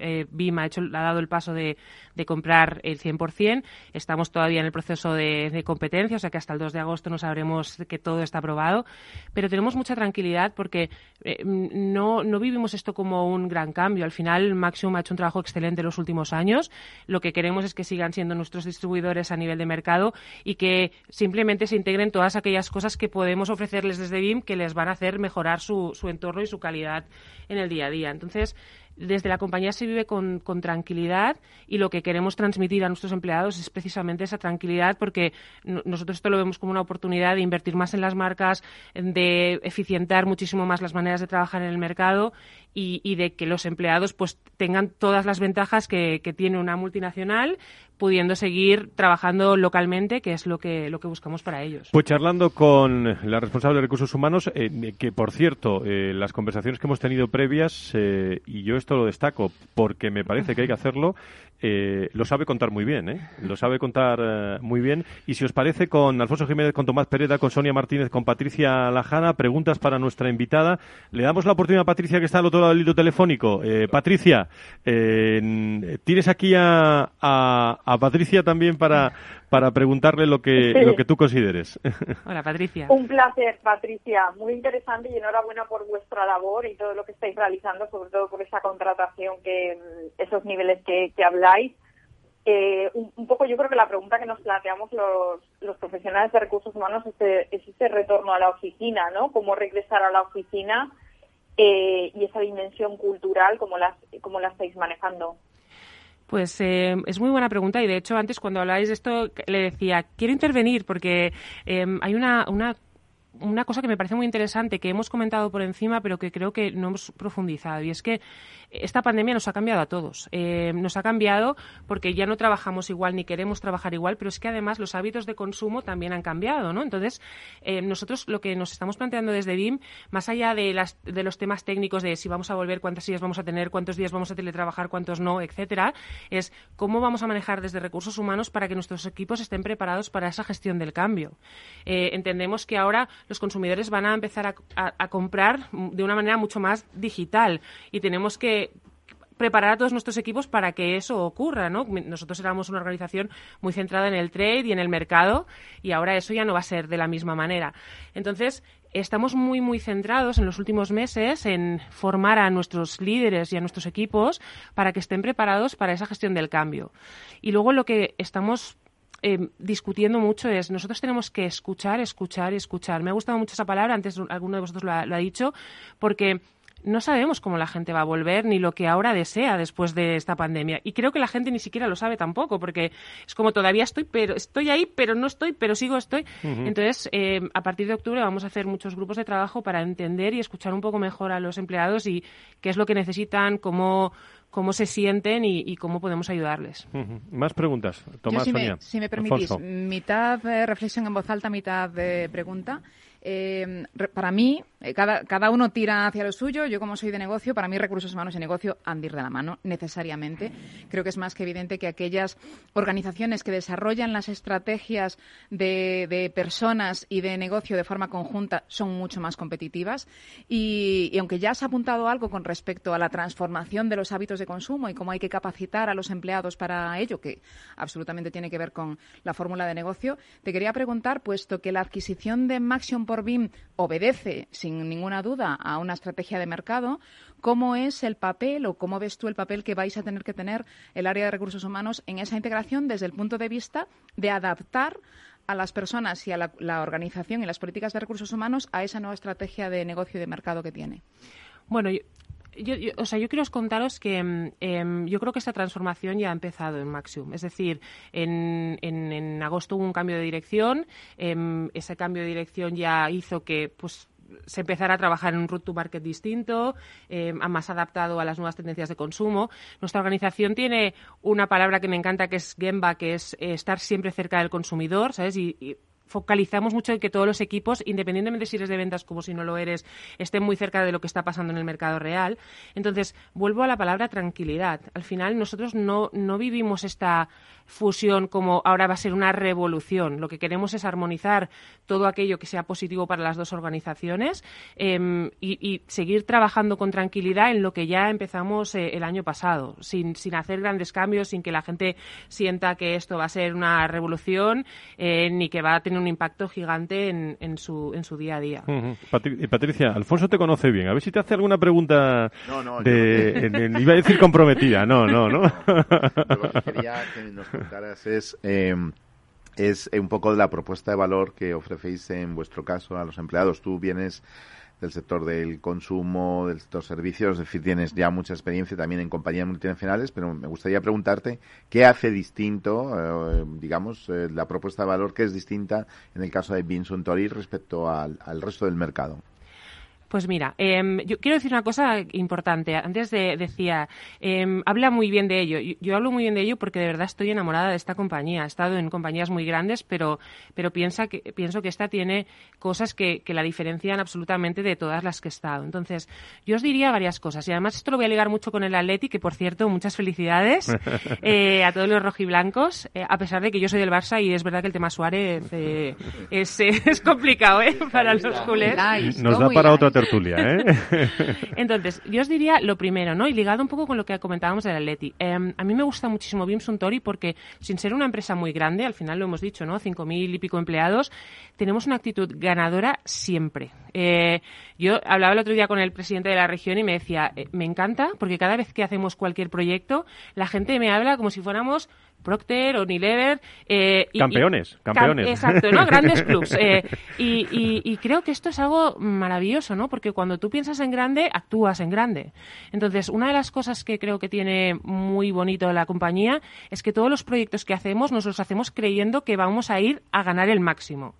[SPEAKER 9] eh, BIM ha, hecho, ha dado el paso de, comprar el 100%. Estamos todavía en el proceso de, competencia, o sea que hasta el 2 de agosto no sabremos que todo está aprobado. Pero tenemos mucha tranquilidad porque eh, no, no vivimos esto como un gran cambio. Al final, Maxium ha hecho un trabajo excelente en los últimos años. Lo que queremos es que sigan siendo nuestros distribuidores a nivel de mercado y que simplemente se integren todas aquellas cosas que podemos ofrecerles desde BIM que les van a hacer mejorar su, su entorno y su calidad en el día a día. Entonces, desde la compañía se vive con, tranquilidad y lo que queremos transmitir a nuestros empleados es precisamente esa tranquilidad porque nosotros esto lo vemos como una oportunidad de invertir más en las marcas, de eficientar muchísimo más las maneras de trabajar en el mercado y, de que los empleados pues tengan todas las ventajas que, tiene una multinacional pudiendo seguir trabajando localmente, que es lo que, lo que buscamos para ellos.
[SPEAKER 3] Pues charlando con la responsable de recursos humanos, eh, que por cierto, eh, las conversaciones que hemos tenido previas, eh, y yo esto lo destaco porque me parece que hay que hacerlo, lo sabe contar muy bien, ¿eh? Lo sabe contar muy bien. Y si os parece, con Alfonso Jiménez, con Tomás Pereda, con Sonia Martínez, con Patricia Lajana, preguntas para nuestra invitada. Le damos la oportunidad a Patricia, que está al otro lado del hilo telefónico. Patricia, tienes aquí a Patricia también para, para preguntarle lo que, lo que tú consideres.
[SPEAKER 9] Hola, Patricia.
[SPEAKER 8] Un placer, Patricia. Muy interesante y enhorabuena por vuestra labor y todo lo que estáis realizando, sobre todo por esa contratación, que mm, esos niveles que, que habláis. Eh, un, poco yo creo que la pregunta que nos planteamos los, los profesionales de recursos humanos es, es ese retorno a la oficina, ¿no? Cómo regresar a la oficina eh, y esa dimensión cultural, cómo la, cómo la estáis manejando.
[SPEAKER 9] Pues eh, es muy buena pregunta. Y de hecho antes cuando habláis de esto le decía, quiero intervenir porque eh, hay una, una una cosa que me parece muy interesante, que hemos comentado por encima, pero que creo que no hemos profundizado, y es que esta pandemia nos ha cambiado a todos. Eh, nos ha cambiado porque ya no trabajamos igual ni queremos trabajar igual, pero es que además los hábitos de consumo también han cambiado, ¿no? Entonces, eh, nosotros lo que nos estamos planteando desde BIM, más allá de, las, de los temas técnicos de si vamos a volver, cuántos días vamos a tener, cuántos días vamos a teletrabajar, cuántos no, etcétera, es cómo vamos a manejar desde recursos humanos para que nuestros equipos estén preparados para esa gestión del cambio. Eh, entendemos que ahora los consumidores van a empezar a comprar de una manera mucho más digital y tenemos que preparar a todos nuestros equipos para que eso ocurra, ¿no? Nosotros éramos una organización muy centrada en el trade y en el mercado y ahora eso ya no va a ser de la misma manera. Entonces, estamos muy, muy centrados en los últimos meses en formar a nuestros líderes y a nuestros equipos para que estén preparados para esa gestión del cambio. Y luego lo que estamos eh, discutiendo mucho es nosotros tenemos que escuchar, escuchar y escuchar. Me ha gustado mucho esa palabra, antes alguno de vosotros lo ha dicho, porque no sabemos cómo la gente va a volver ni lo que ahora desea después de esta pandemia. Y creo que la gente ni siquiera lo sabe tampoco, porque es como todavía estoy, pero estoy ahí, pero no estoy, pero sigo estoy. Entonces, eh, a partir de octubre vamos a hacer muchos grupos de trabajo para entender y escuchar un poco mejor a los empleados y qué es lo que necesitan, cómo cómo se sienten y, cómo podemos ayudarles.
[SPEAKER 3] Más preguntas. Tomás,
[SPEAKER 5] si,
[SPEAKER 3] Me,
[SPEAKER 5] si me permitís, mitad de reflexión en voz alta, mitad de pregunta. Eh, para mí, eh, cada, cada, uno tira hacia lo suyo. Yo, como soy de negocio, para mí recursos humanos y negocio han de ir de la mano, necesariamente. Creo que es más que evidente que aquellas organizaciones que desarrollan las estrategias de, personas y de negocio de forma conjunta son mucho más competitivas. Y, aunque ya has apuntado algo con respecto a la transformación de los hábitos de consumo y cómo hay que capacitar a los empleados para ello, que absolutamente tiene que ver con la fórmula de negocio, te quería preguntar, puesto que la adquisición de Maxion por BIM obedece, sin ninguna duda, a una estrategia de mercado. ¿Cómo es el papel o cómo ves tú el papel que vais a tener que tener el área de recursos humanos en esa integración desde el punto de vista de adaptar a las personas y a la, organización y las políticas de recursos humanos a esa nueva estrategia de negocio y de mercado que tiene?
[SPEAKER 9] Bueno, yo, o sea, yo quiero contaros que em, yo creo que esta transformación ya ha empezado en Maxium. Es decir, en, agosto hubo un cambio de dirección. Em, ese cambio de dirección ya hizo que pues se empezara a trabajar en un route to market distinto, em, más adaptado a las nuevas tendencias de consumo. Nuestra organización tiene una palabra que me encanta que es Gemba, que es eh, estar siempre cerca del consumidor, ¿sabes? y focalizamos mucho en que todos los equipos, independientemente si eres de ventas como si no lo eres, estén muy cerca de lo que está pasando en el mercado real. Entonces, vuelvo a la palabra tranquilidad. Al final, nosotros no, no vivimos esta fusión como ahora va a ser una revolución. Lo que queremos es armonizar todo aquello que sea positivo para las dos organizaciones em, y, seguir trabajando con tranquilidad en lo que ya empezamos eh, el año pasado, sin, sin hacer grandes cambios, sin que la gente sienta que esto va a ser una revolución eh, ni que va a tener un impacto gigante en, en, su, en su día a día.
[SPEAKER 3] Patricia, Alfonso te conoce bien. A ver si te hace alguna pregunta de, iba a decir comprometida. No, no, no.
[SPEAKER 6] Lo que quería que nos contaras es... Eh, es un poco la propuesta de valor que ofrecéis en vuestro caso a los empleados. Tú vienes del sector del consumo, del sector servicios, es decir, tienes ya mucha experiencia también en compañías multinacionales, pero me gustaría preguntarte qué hace distinto, eh, digamos, eh, la propuesta de valor que es distinta en el caso de Vincent Tori respecto al resto del mercado.
[SPEAKER 9] Pues mira, em, yo quiero decir una cosa importante. Antes de, decía, eh, habla muy bien de ello. Yo, hablo muy bien de ello porque de verdad estoy enamorada de esta compañía. He estado en compañías muy grandes, pero, pero piensa que, pienso que esta tiene cosas que, que, la diferencian absolutamente de todas las que he estado. Entonces, yo os diría varias cosas. Y además esto lo voy a ligar mucho con el Atleti, que por cierto, muchas felicidades eh, a todos los rojiblancos, eh, a pesar de que yo soy del Barça y es verdad que el tema Suárez eh, es, es, complicado ¿eh? para los culés.
[SPEAKER 3] Nos da para otra ¿eh?
[SPEAKER 9] Entonces, yo os diría lo primero, ¿no? Y ligado un poco con lo que comentábamos del Atleti. Em, a mí me gusta muchísimo Bim Suntory porque, sin ser una empresa muy grande, al final lo hemos dicho, ¿no? Cinco mil y pico empleados, tenemos una actitud ganadora siempre. Eh, yo hablaba el otro día con el presidente de la región y me decía, eh, me encanta porque cada vez que hacemos cualquier proyecto, la gente me habla como si fuéramos Procter, Unilever.
[SPEAKER 3] Eh, campeones, campeones.
[SPEAKER 9] exacto, ¿no? Grandes clubs. Eh, y, creo que esto es algo maravilloso, ¿no? Porque cuando tú piensas en grande, actúas en grande. Entonces, una de las cosas que creo que tiene muy bonito la compañía es que todos los proyectos que hacemos nos los hacemos creyendo que vamos a ir a ganar el máximo.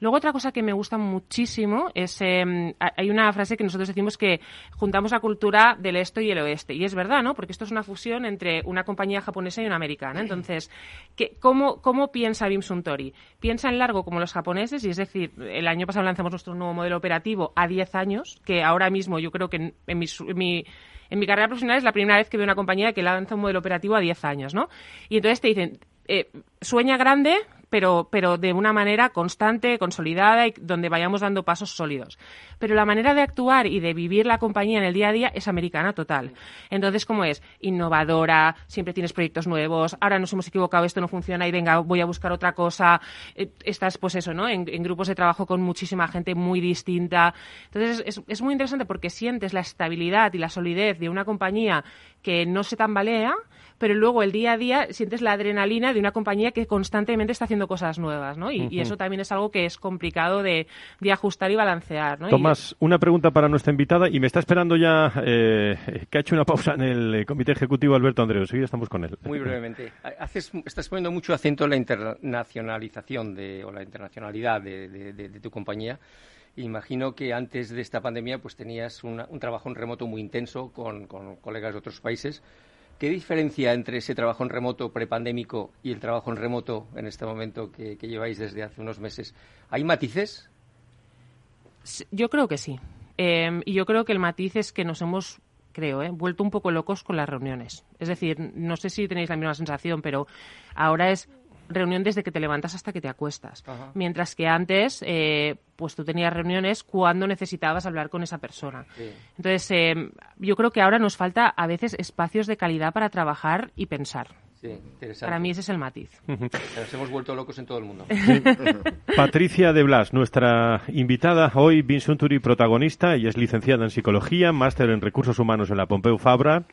[SPEAKER 9] Luego otra cosa que me gusta muchísimo es, em, hay una frase que nosotros decimos que juntamos la cultura del este y el oeste. Y es verdad, ¿no? Porque esto es una fusión entre una compañía japonesa y una americana. Entonces, ¿qué, cómo, ¿cómo piensa Bim Suntory? Piensa en largo como los japoneses, y es decir, el año pasado lanzamos nuestro nuevo modelo operativo a 10 años, que ahora mismo yo creo que en, mi, en mi carrera profesional es la primera vez que veo una compañía que lanza un modelo operativo a 10 años, ¿no? Y entonces te dicen, eh, sueña grande, pero, pero de una manera constante, consolidada y donde vayamos dando pasos sólidos. Pero la manera de actuar y de vivir la compañía en el día a día es americana total. Entonces, ¿cómo es? Innovadora, siempre tienes proyectos nuevos, ahora nos hemos equivocado, esto no funciona y venga, voy a buscar otra cosa. Eh, estás, pues eso, ¿no? En, grupos de trabajo con muchísima gente muy distinta. Entonces, es, es muy interesante porque sientes la estabilidad y la solidez de una compañía que no se tambalea, pero luego el día a día sientes la adrenalina de una compañía que constantemente está haciendo cosas nuevas, ¿no? Y, eso también es algo que es complicado de, ajustar y balancear, ¿no?
[SPEAKER 3] Tomás, una pregunta para nuestra invitada y me está esperando ya eh, que ha hecho una pausa en el Comité Ejecutivo Alberto Andreu. Seguida estamos con él.
[SPEAKER 7] Muy brevemente. Haces, estás poniendo mucho acento en la internacionalización de, o la internacionalidad de, tu compañía. Imagino que antes de esta pandemia pues tenías un trabajo en remoto muy intenso con, con colegas de otros países. ¿Qué diferencia entre ese trabajo en remoto prepandémico y el trabajo en remoto en este momento que, lleváis desde hace unos meses? ¿Hay matices?
[SPEAKER 9] Yo creo que sí. Em, y yo creo que el matiz es que nos hemos creo, ¿eh? vuelto un poco locos con las reuniones. Es decir, no sé si tenéis la misma sensación, pero ahora es reunión desde que te levantas hasta que te acuestas. Mientras que antes, eh, pues tú tenías reuniones cuando necesitabas hablar con esa persona. Entonces, eh, yo creo que ahora nos falta a veces espacios de calidad para trabajar y pensar. Para mí ese es el matiz.
[SPEAKER 7] Nos hemos vuelto locos en todo el mundo.
[SPEAKER 3] Patricia de Blas, nuestra invitada hoy, Vincent protagonista, y es licenciada en Psicología, máster en Recursos Humanos en la Pompeu Fabra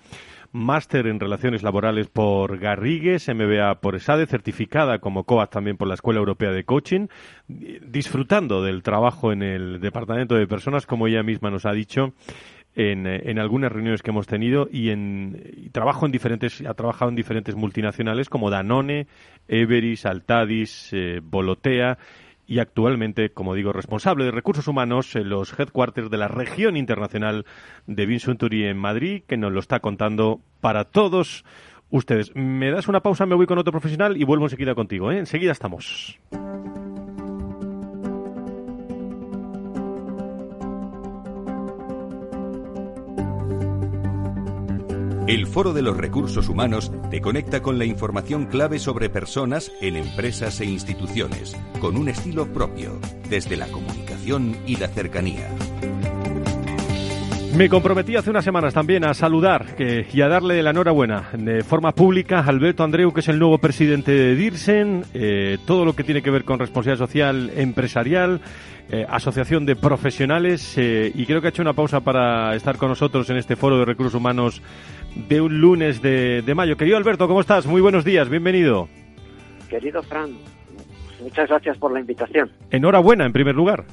[SPEAKER 3] máster en Relaciones Laborales por Garrigues, MBA por ESADE, certificada como COAS también por la Escuela Europea de Coaching, disfrutando del trabajo en el Departamento de Personas, como ella misma nos ha dicho. en, eh, en algunas reuniones que hemos tenido y en y trabajo en diferentes ha trabajado en diferentes multinacionales como Danone, Everis, Altadis, eh, Volotea y actualmente, como digo, responsable de recursos humanos en los headquarters de la región internacional de Vincenturi en Madrid, que nos lo está contando para todos ustedes. Me das una pausa, me voy con otro profesional y vuelvo enseguida contigo. ¿eh? Enseguida estamos.
[SPEAKER 2] El Foro de los Recursos Humanos te conecta con la información clave sobre personas en empresas e instituciones, con un estilo propio, desde la comunicación y la cercanía.
[SPEAKER 3] Me comprometí hace unas semanas también a saludar y a darle la enhorabuena de forma pública a Alberto Andreu, que es el nuevo presidente de DIRSEN, eh, todo lo que tiene que ver con responsabilidad social empresarial, eh, asociación de profesionales, eh, y creo que ha hecho una pausa para estar con nosotros en este foro de recursos humanos de un lunes de, de mayo. Querido Alberto, ¿cómo estás? Muy buenos días, bienvenido.
[SPEAKER 15] Querido Fran, muchas gracias por la invitación.
[SPEAKER 3] Enhorabuena, en primer lugar.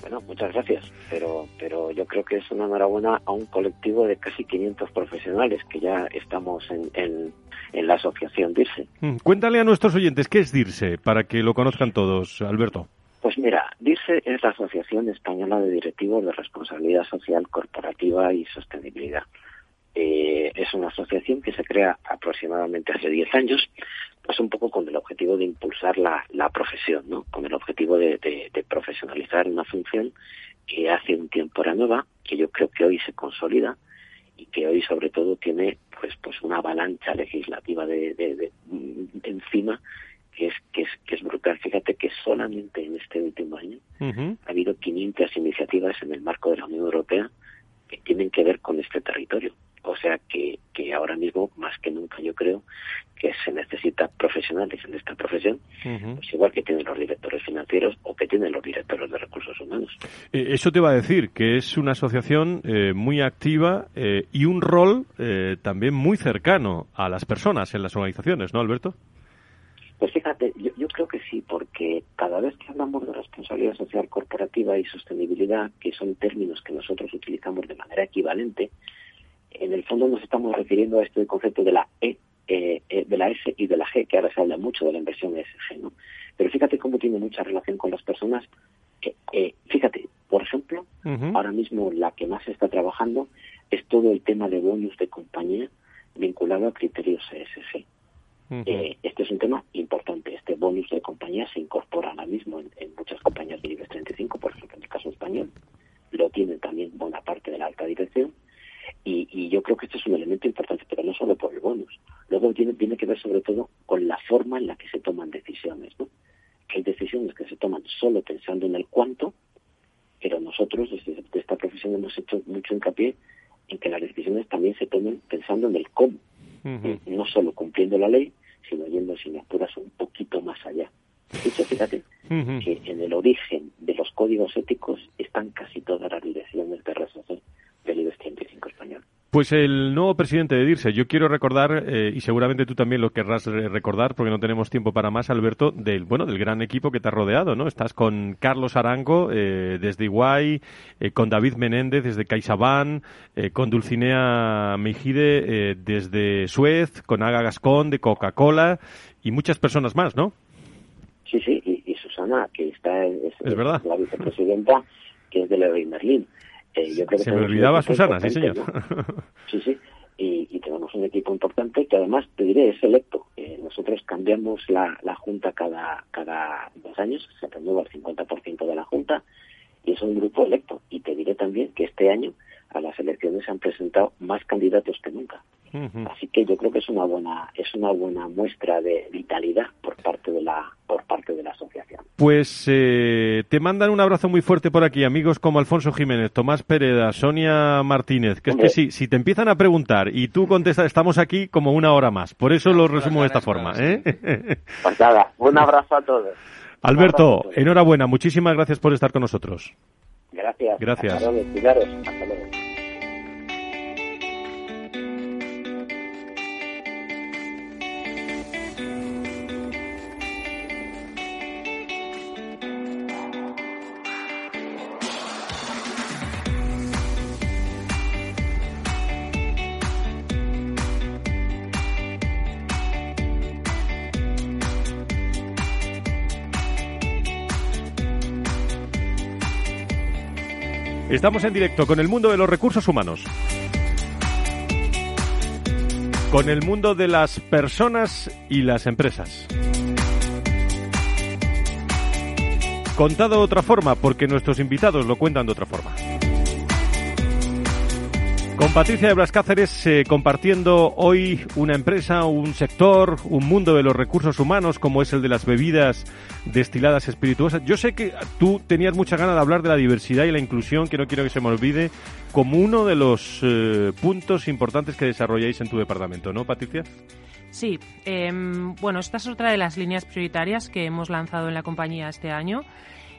[SPEAKER 15] Bueno, muchas gracias, pero, pero yo creo que es una enhorabuena a un colectivo de casi 500 profesionales que ya estamos en, en, en la asociación DIRSE.
[SPEAKER 3] Mm, Cuéntale a nuestros oyentes qué es DIRSE, para que lo conozcan todos, Alberto.
[SPEAKER 15] Pues mira, DIRSE es la Asociación Española de Directivos de Responsabilidad Social Corporativa y Sostenibilidad. Eh, es una asociación que se crea aproximadamente hace 10 años, pues un poco con el objetivo de impulsar la, la profesión, ¿no? Con el objetivo de, de, de, profesionalizar una función que hace un tiempo era nueva, que yo creo que hoy se consolida y que hoy sobre todo tiene pues pues una avalancha legislativa de, de, encima que es, que es que es brutal. Fíjate que solamente en este último año uh -huh. ha habido 500 iniciativas en el marco de la Unión Europea que tienen que ver con este territorio. O sea que, que ahora mismo, más que nunca, yo creo que se necesita profesionales en esta profesión, uh -huh. pues igual que tienen los directores financieros o que tienen los directores de recursos humanos.
[SPEAKER 3] Eh, eso te va a decir que es una asociación eh, muy activa eh, y un rol eh, también muy cercano a las personas en las organizaciones, ¿no, Alberto?
[SPEAKER 15] Pues fíjate, yo, yo, creo que sí, porque cada vez que hablamos de responsabilidad social corporativa y sostenibilidad, que son términos que nosotros utilizamos de manera equivalente, en el fondo nos estamos refiriendo a este concepto de la E, eh, de la S y de la G, que ahora se habla mucho de la inversión ESG, ¿no? Pero fíjate cómo tiene mucha relación con las personas. Eh, eh, fíjate, por ejemplo, uh -huh. ahora mismo la que más se está trabajando es todo el tema de bonus de compañía vinculado a criterios ESG. Uh -huh. eh, este es un tema importante. Este bonus de compañía se incorpora ahora mismo en, en muchas compañías de nivel 35, por ejemplo, en el caso español. Lo tiene también buena parte de la alta dirección. Y, y, yo creo que este es un elemento importante, pero no solo por el bonus. Luego tiene, tiene que ver sobre todo con la forma en la que se toman decisiones. ¿no? Que hay decisiones que se toman solo pensando en el cuánto, pero nosotros desde esta profesión hemos hecho mucho hincapié en que las decisiones también se tomen pensando en el cómo. Uh -huh. No solo cumpliendo la ley, sino yendo, si me apuras, un poquito más allá. De hecho, fíjate uh -huh. que en el origen de los códigos éticos están casi todas las direcciones de RSC del IBEX 35 español.
[SPEAKER 3] Pues el nuevo presidente de DIRSE, yo quiero recordar, eh, y seguramente tú también lo querrás recordar, porque no tenemos tiempo para más, Alberto, del bueno del gran equipo que te ha rodeado, ¿no? Estás con Carlos Arango eh, desde Iguay, eh, con David Menéndez desde CaixaBank, con Dulcinea Mejide desde Suez, con Aga Gascón de Coca-Cola y muchas personas más, ¿no?
[SPEAKER 15] Sí, sí, y, y Susana, que está es,
[SPEAKER 3] es, verdad.
[SPEAKER 15] la vicepresidenta, que es de Leroy Merlin.
[SPEAKER 3] Eh, yo creo que Se me olvidaba Susana, sí señor.
[SPEAKER 15] ¿no? Sí, sí. Y, y, tenemos un equipo importante que además, te diré, es electo. Eh, nosotros cambiamos la, la Junta cada, cada dos años, se renueva el 50% de la Junta y es un grupo electo. Y te diré también que este año a las elecciones se han presentado más candidatos que nunca. Uh -huh. Así que yo creo que es una buena es una buena muestra de vitalidad por parte de la por parte de la asociación.
[SPEAKER 3] Pues eh, te mandan un abrazo muy fuerte por aquí amigos como Alfonso Jiménez, Tomás Pereda, Sonia Martínez, que es que si, si te empiezan a preguntar y tú contestas estamos aquí como una hora más. Por eso lo resumo de esta forma, ¿eh?
[SPEAKER 15] Pues nada, un abrazo a todos.
[SPEAKER 3] Alberto, enhorabuena, muchísimas gracias por estar con nosotros.
[SPEAKER 15] Gracias.
[SPEAKER 3] Gracias.
[SPEAKER 15] Hasta luego, cuidaros. Hasta luego.
[SPEAKER 3] Estamos en directo con el mundo de los recursos humanos. Con el mundo de las personas y las empresas. Contado de otra forma, porque nuestros invitados lo cuentan de otra forma. Con Patricia de Blas Cáceres eh, compartiendo hoy una empresa, un sector, un mundo de los recursos humanos como es el de las bebidas destiladas espirituosas. Yo sé que tú tenías mucha ganas de hablar de la diversidad y la inclusión, que no quiero que se me olvide, como uno de los eh, puntos importantes que desarrolláis en tu departamento, ¿no, Patricia?
[SPEAKER 9] Sí, em, bueno, esta es otra de las líneas prioritarias que hemos lanzado en la compañía este año.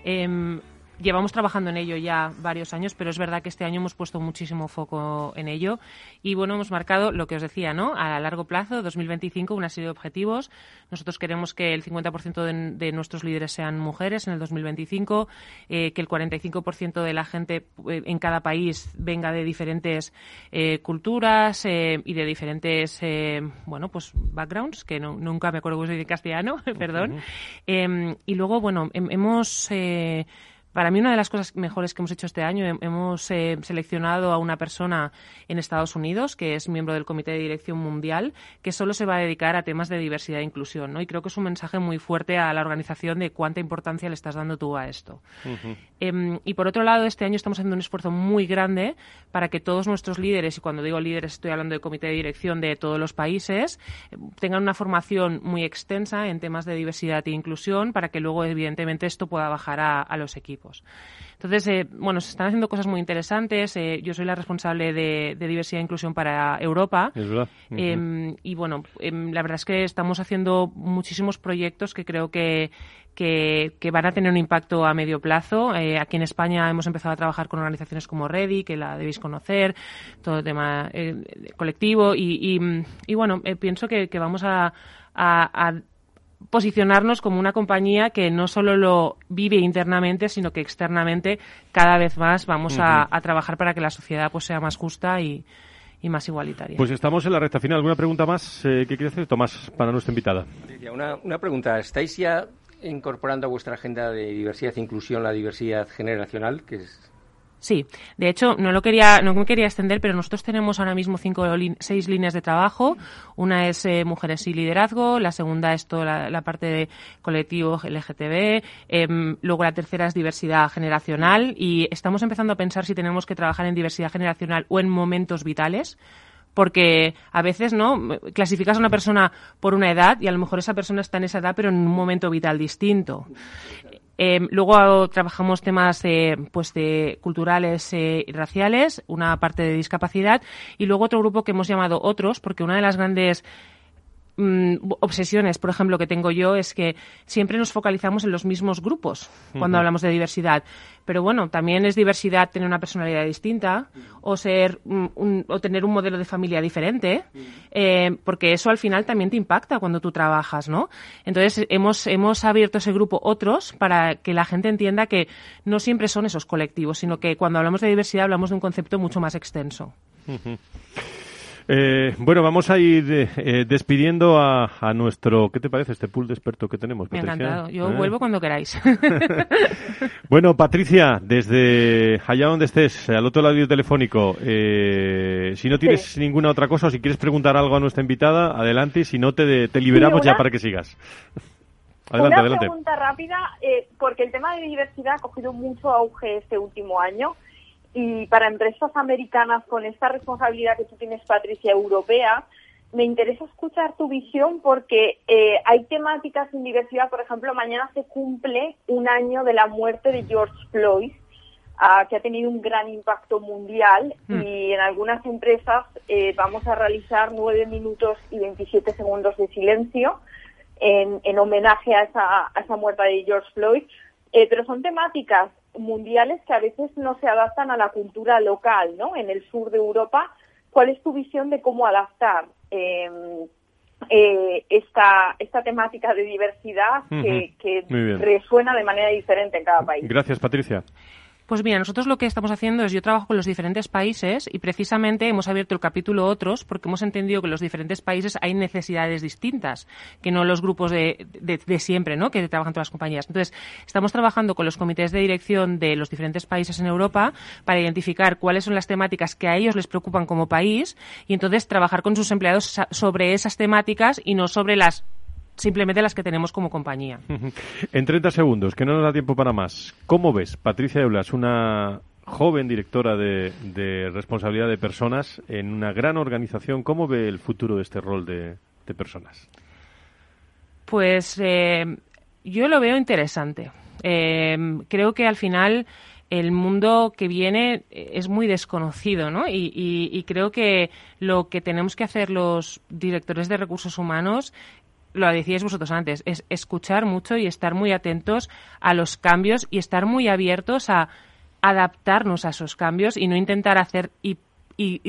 [SPEAKER 9] Em, llevamos trabajando en ello ya varios años, pero es verdad que este año hemos puesto muchísimo foco en ello y bueno, hemos marcado lo que os decía, ¿no? A largo plazo, 2025, una serie de objetivos. Nosotros queremos que el 50% de, de, nuestros líderes sean mujeres en el 2025, eh, que el 45% de la gente eh, en cada país venga de diferentes eh, culturas eh, y de diferentes, bueno, pues backgrounds, que no, nunca me acuerdo cómo se dice en castellano, perdón. Uh -huh. y luego, bueno, hemos para mí una de las cosas mejores que hemos hecho este año, hemos eh, seleccionado a una persona en Estados Unidos que es miembro del Comité de Dirección Mundial que solo se va a dedicar a temas de diversidad e inclusión, ¿no? Y creo que es un mensaje muy fuerte a la organización de cuánta importancia le estás dando tú a esto. Uh -huh. eh, y por otro lado, este año estamos haciendo un esfuerzo muy grande para que todos nuestros líderes, y cuando digo líderes estoy hablando de Comité de Dirección de todos los países, tengan una formación muy extensa en temas de diversidad e inclusión para que luego, evidentemente, esto pueda bajar a, a los equipos Entonces, eh, bueno, se están haciendo cosas muy interesantes. Eh, yo soy la responsable de, de, diversidad e inclusión para Europa.
[SPEAKER 3] Es verdad. Uh -huh.
[SPEAKER 9] eh, y bueno, la verdad es que estamos haciendo muchísimos proyectos que creo que, que, que, van a tener un impacto a medio plazo. Eh, aquí en España hemos empezado a trabajar con organizaciones como Ready, que la debéis conocer, todo el tema eh, colectivo. Y, y, y bueno, eh, pienso que, que vamos a, a, a posicionarnos como una compañía que no solo lo vive internamente, sino que externamente cada vez más vamos uh -huh. a, a, trabajar para que la sociedad pues, sea más justa y, y, más igualitaria.
[SPEAKER 3] Pues estamos en la recta final. ¿Alguna pregunta más eh, que quiere hacer Tomás para nuestra invitada?
[SPEAKER 7] Una, una pregunta. ¿Estáis ya incorporando a vuestra agenda de diversidad e inclusión la diversidad generacional, que es
[SPEAKER 9] Sí, de hecho no lo quería, no me quería extender, pero nosotros tenemos ahora mismo cinco, seis líneas de trabajo. Una es eh, mujeres y liderazgo, la segunda es toda la, parte de colectivo LGTB, eh, luego la tercera es diversidad generacional y estamos empezando a pensar si tenemos que trabajar en diversidad generacional o en momentos vitales porque a veces no clasificas a una persona por una edad y a lo mejor esa persona está en esa edad pero en un momento vital distinto. Eh, luego trabajamos temas eh, pues de culturales eh, y raciales, una parte de discapacidad y luego otro grupo que hemos llamado otros, porque una de las grandes mm, obsesiones, por ejemplo, que tengo yo es que siempre nos focalizamos en los mismos grupos cuando uh -huh. hablamos de diversidad. Pero bueno, también es diversidad tener una personalidad distinta o ser mm, un, o tener un modelo de familia diferente, eh, porque eso al final también te impacta cuando tú trabajas, ¿no? Entonces hemos hemos abierto ese grupo otros para que la gente entienda que no siempre son esos colectivos, sino que cuando hablamos de diversidad hablamos de un concepto mucho más extenso.
[SPEAKER 3] Uh -huh. Eh, bueno, vamos a ir eh, despidiendo a, a, nuestro. ¿Qué te parece este pool de expertos que tenemos?
[SPEAKER 9] Me ha encantado. Yo ¿Eh? vuelvo cuando queráis.
[SPEAKER 3] bueno, Patricia, desde allá donde estés, al otro lado del telefónico, eh, si no tienes sí. ninguna otra cosa o si quieres preguntar algo a nuestra invitada, adelante. Si no, te, te liberamos ya para que sigas.
[SPEAKER 8] Adelante, Una adelante. pregunta rápida, eh, porque el tema de diversidad ha cogido mucho auge este último año y para empresas americanas con esta responsabilidad que tú tienes, Patricia, europea, me interesa escuchar tu visión porque eh, hay temáticas en diversidad. Por ejemplo, mañana se cumple un año de la muerte de George Floyd, uh, que ha tenido un gran impacto mundial mm. y en algunas empresas eh, vamos a realizar nueve minutos y 27 segundos de silencio en, en homenaje a esa, a esa muerte de George Floyd. Eh, pero son temáticas mundiales que a veces no se adaptan a la cultura local, ¿no? En el sur de Europa, ¿cuál es tu visión de cómo adaptar eh, eh, esta, esta temática de diversidad uh -huh. que resuena de manera diferente en cada país?
[SPEAKER 3] Gracias, Patricia.
[SPEAKER 9] Pues mira, nosotros lo que estamos haciendo es, yo trabajo con los diferentes países y precisamente hemos abierto el capítulo otros porque hemos entendido que en los diferentes países hay necesidades distintas, que no los grupos de, de, siempre, ¿no? Que trabajan todas las compañías. Entonces, estamos trabajando con los comités de dirección de los diferentes países en Europa para identificar cuáles son las temáticas que a ellos les preocupan como país y entonces trabajar con sus empleados sobre esas temáticas y no sobre las simplemente las que tenemos como compañía.
[SPEAKER 3] En 30 segundos, que no nos da tiempo para más. ¿Cómo ves, Patricia Eulas, una joven directora de, responsabilidad de personas en una gran organización? ¿Cómo ve el futuro de este rol de, personas?
[SPEAKER 9] Pues eh, yo lo veo interesante. Eh, creo que al final el mundo que viene es muy desconocido, ¿no? y, creo que lo que tenemos que hacer los directores de recursos humanos lo decíais vosotros antes, es escuchar mucho y estar muy atentos a los cambios y estar muy abiertos a adaptarnos a esos cambios y no intentar hacer y,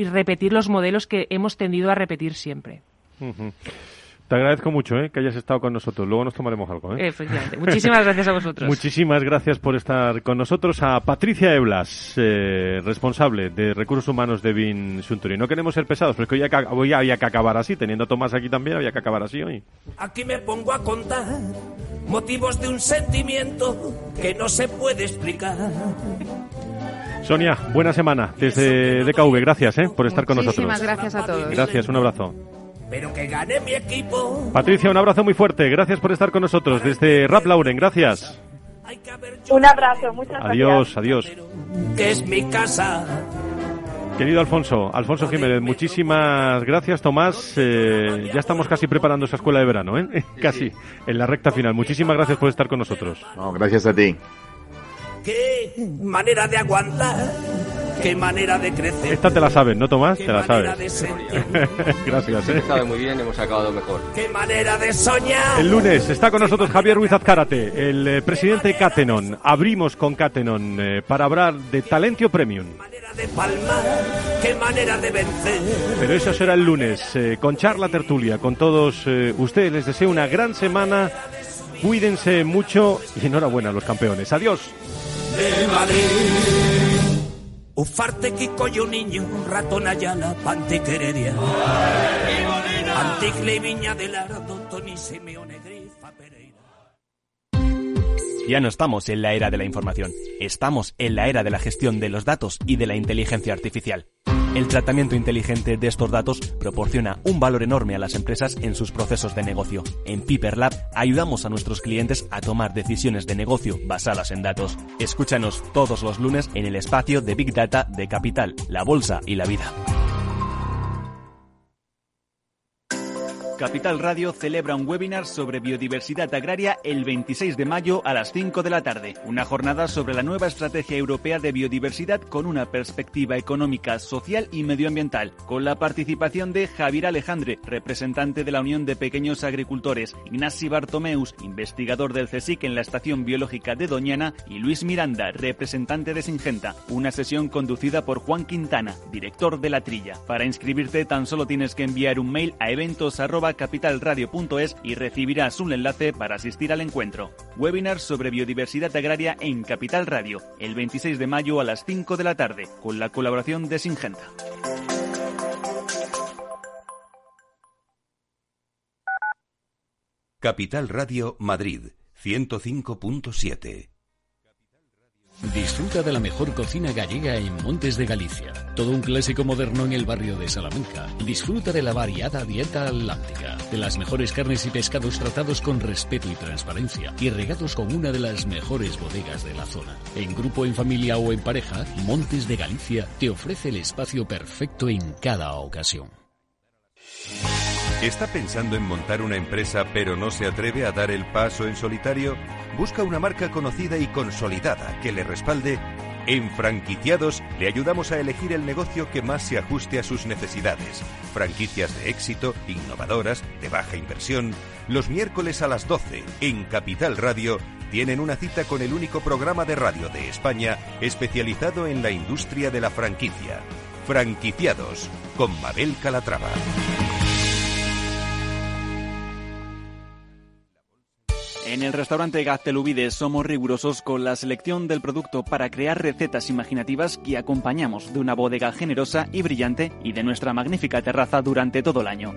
[SPEAKER 9] repetir los modelos que hemos tendido a repetir siempre.
[SPEAKER 3] Te agradezco mucho ¿eh? que hayas estado con nosotros. Luego nos tomaremos algo.
[SPEAKER 9] ¿eh? Muchísimas gracias a vosotros.
[SPEAKER 3] Muchísimas gracias por estar con nosotros. A Patricia Eblas, eh, responsable de Recursos Humanos de Bin Sunturi. No queremos ser pesados, pero es que hoy, había que acabar así. Teniendo a Tomás aquí también, había que acabar así hoy.
[SPEAKER 16] Aquí me pongo a contar motivos de un sentimiento que no se puede explicar.
[SPEAKER 3] Sonia, buena semana desde DKV. Gracias eh, por estar con nosotros.
[SPEAKER 5] Muchísimas gracias a todos.
[SPEAKER 3] Gracias, un abrazo
[SPEAKER 16] pero que gane mi equipo.
[SPEAKER 3] Patricia, un abrazo muy fuerte. Gracias por estar con nosotros desde Rap Lauren. Gracias.
[SPEAKER 8] Un abrazo, muchas
[SPEAKER 3] adiós, Adiós,
[SPEAKER 16] Que es mi casa.
[SPEAKER 3] Querido Alfonso, Alfonso Jiménez, muchísimas gracias, Tomás. Eh, ya estamos casi preparando esa escuela de verano, ¿eh? casi, en la recta final. Muchísimas gracias por estar con nosotros.
[SPEAKER 6] gracias a ti.
[SPEAKER 16] Qué manera de aguantar qué manera de crecer.
[SPEAKER 3] Esta te la sabes, ¿no, Tomás? Te la sabes. Gracias, ¿eh?
[SPEAKER 7] sabe muy bien, hemos acabado mejor.
[SPEAKER 16] Qué manera de soñar.
[SPEAKER 3] El lunes está con nosotros Javier Ruiz Azcárate, el eh, presidente de Catenon. Abrimos con Catenon eh, para hablar de Talentio Premium.
[SPEAKER 16] Qué manera de palmar, qué manera de vencer.
[SPEAKER 3] Pero eso será el lunes, eh, con charla tertulia, con todos ustedes. Les deseo una gran semana. Cuídense mucho y enhorabuena a los campeones. Adiós.
[SPEAKER 16] De Madrid. Ufarte Kiko yo niño, ratón Ayala, Pantiqueredia. Anticle Viña del Ardo, Tony Simeone, Grifa Pereira.
[SPEAKER 17] Ya no estamos en la era de la información, estamos en la era de la gestión de los datos y de la inteligencia artificial. El tratamiento inteligente de estos datos proporciona un valor enorme a las empresas en sus procesos de negocio. En Piper Lab ayudamos a nuestros clientes a tomar decisiones de negocio basadas en datos. Escúchanos todos los lunes en el espacio de Big Data de Capital, la Bolsa y la Vida. Capital Radio celebra un webinar sobre biodiversidad agraria el 26 de mayo a las 5 de la tarde. Una jornada sobre la nueva estrategia europea de biodiversidad con una perspectiva económica, social y medioambiental, con la participación de Javier Alejandre, representante de la Unión de Pequeños Agricultores, Ignasi Bartomeus, investigador del CSIC en la Estación Biológica de Doñana, y Luis Miranda, representante de Singenta. Una sesión conducida por Juan Quintana, director de La Trilla. Para inscribirte tan solo tienes que enviar un mail a eventos capitalradio.es y recibirás un enlace para asistir al encuentro. Webinar sobre biodiversidad agraria en Capital Radio, el 26 de mayo a las 5 de la tarde, con la colaboración de Singenta.
[SPEAKER 2] Capital Radio Madrid, 105.7.
[SPEAKER 13] Disfruta de la mejor cocina gallega en Montes de Galicia. Todo un clásico moderno en el barrio de Salamanca. Disfruta de la variada dieta atlántica, de las mejores carnes y pescados tratados con respeto y transparencia y regados con una de las mejores bodegas de la zona. En grupo, en familia o en pareja, Montes de Galicia te ofrece el espacio perfecto en cada ocasión.
[SPEAKER 2] ¿Está pensando en montar una empresa pero no se atreve a dar el paso en solitario? Busca una marca conocida y consolidada que le respalde. En Franquiciados le ayudamos a elegir el negocio que más se ajuste a sus necesidades. Franquicias de éxito, innovadoras, de baja inversión. Los miércoles a las 12 en Capital Radio tienen una cita con el único programa de radio de España especializado en la industria de la franquicia. Franquiciados con Mabel Calatrava.
[SPEAKER 17] En el restaurante Gaztelubide somos rigurosos con la selección del producto para crear recetas imaginativas que acompañamos de una bodega generosa y brillante y de nuestra magnífica terraza durante todo el año.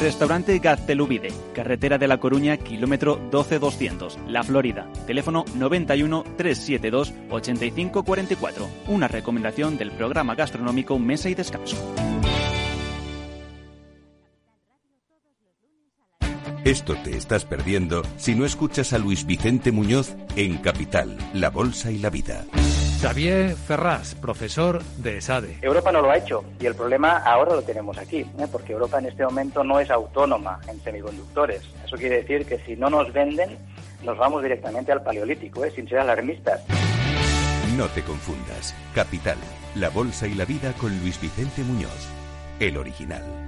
[SPEAKER 17] Restaurante Gaztelubide, carretera de La Coruña, kilómetro 12200, La Florida. Teléfono 91 372 8544. Una recomendación del programa gastronómico Mesa y Descanso.
[SPEAKER 2] Esto te estás perdiendo si no escuchas a Luis Vicente Muñoz en Capital, La Bolsa y la Vida.
[SPEAKER 18] Xavier Ferraz, profesor de ESADE.
[SPEAKER 19] Europa no lo ha hecho y el problema ahora lo tenemos aquí, ¿eh? porque Europa en este momento no es autónoma en semiconductores. Eso quiere decir que si no nos venden, nos vamos directamente al paleolítico, ¿eh? sin ser alarmistas.
[SPEAKER 2] No te confundas. Capital, La Bolsa y la Vida con Luis Vicente Muñoz, el original.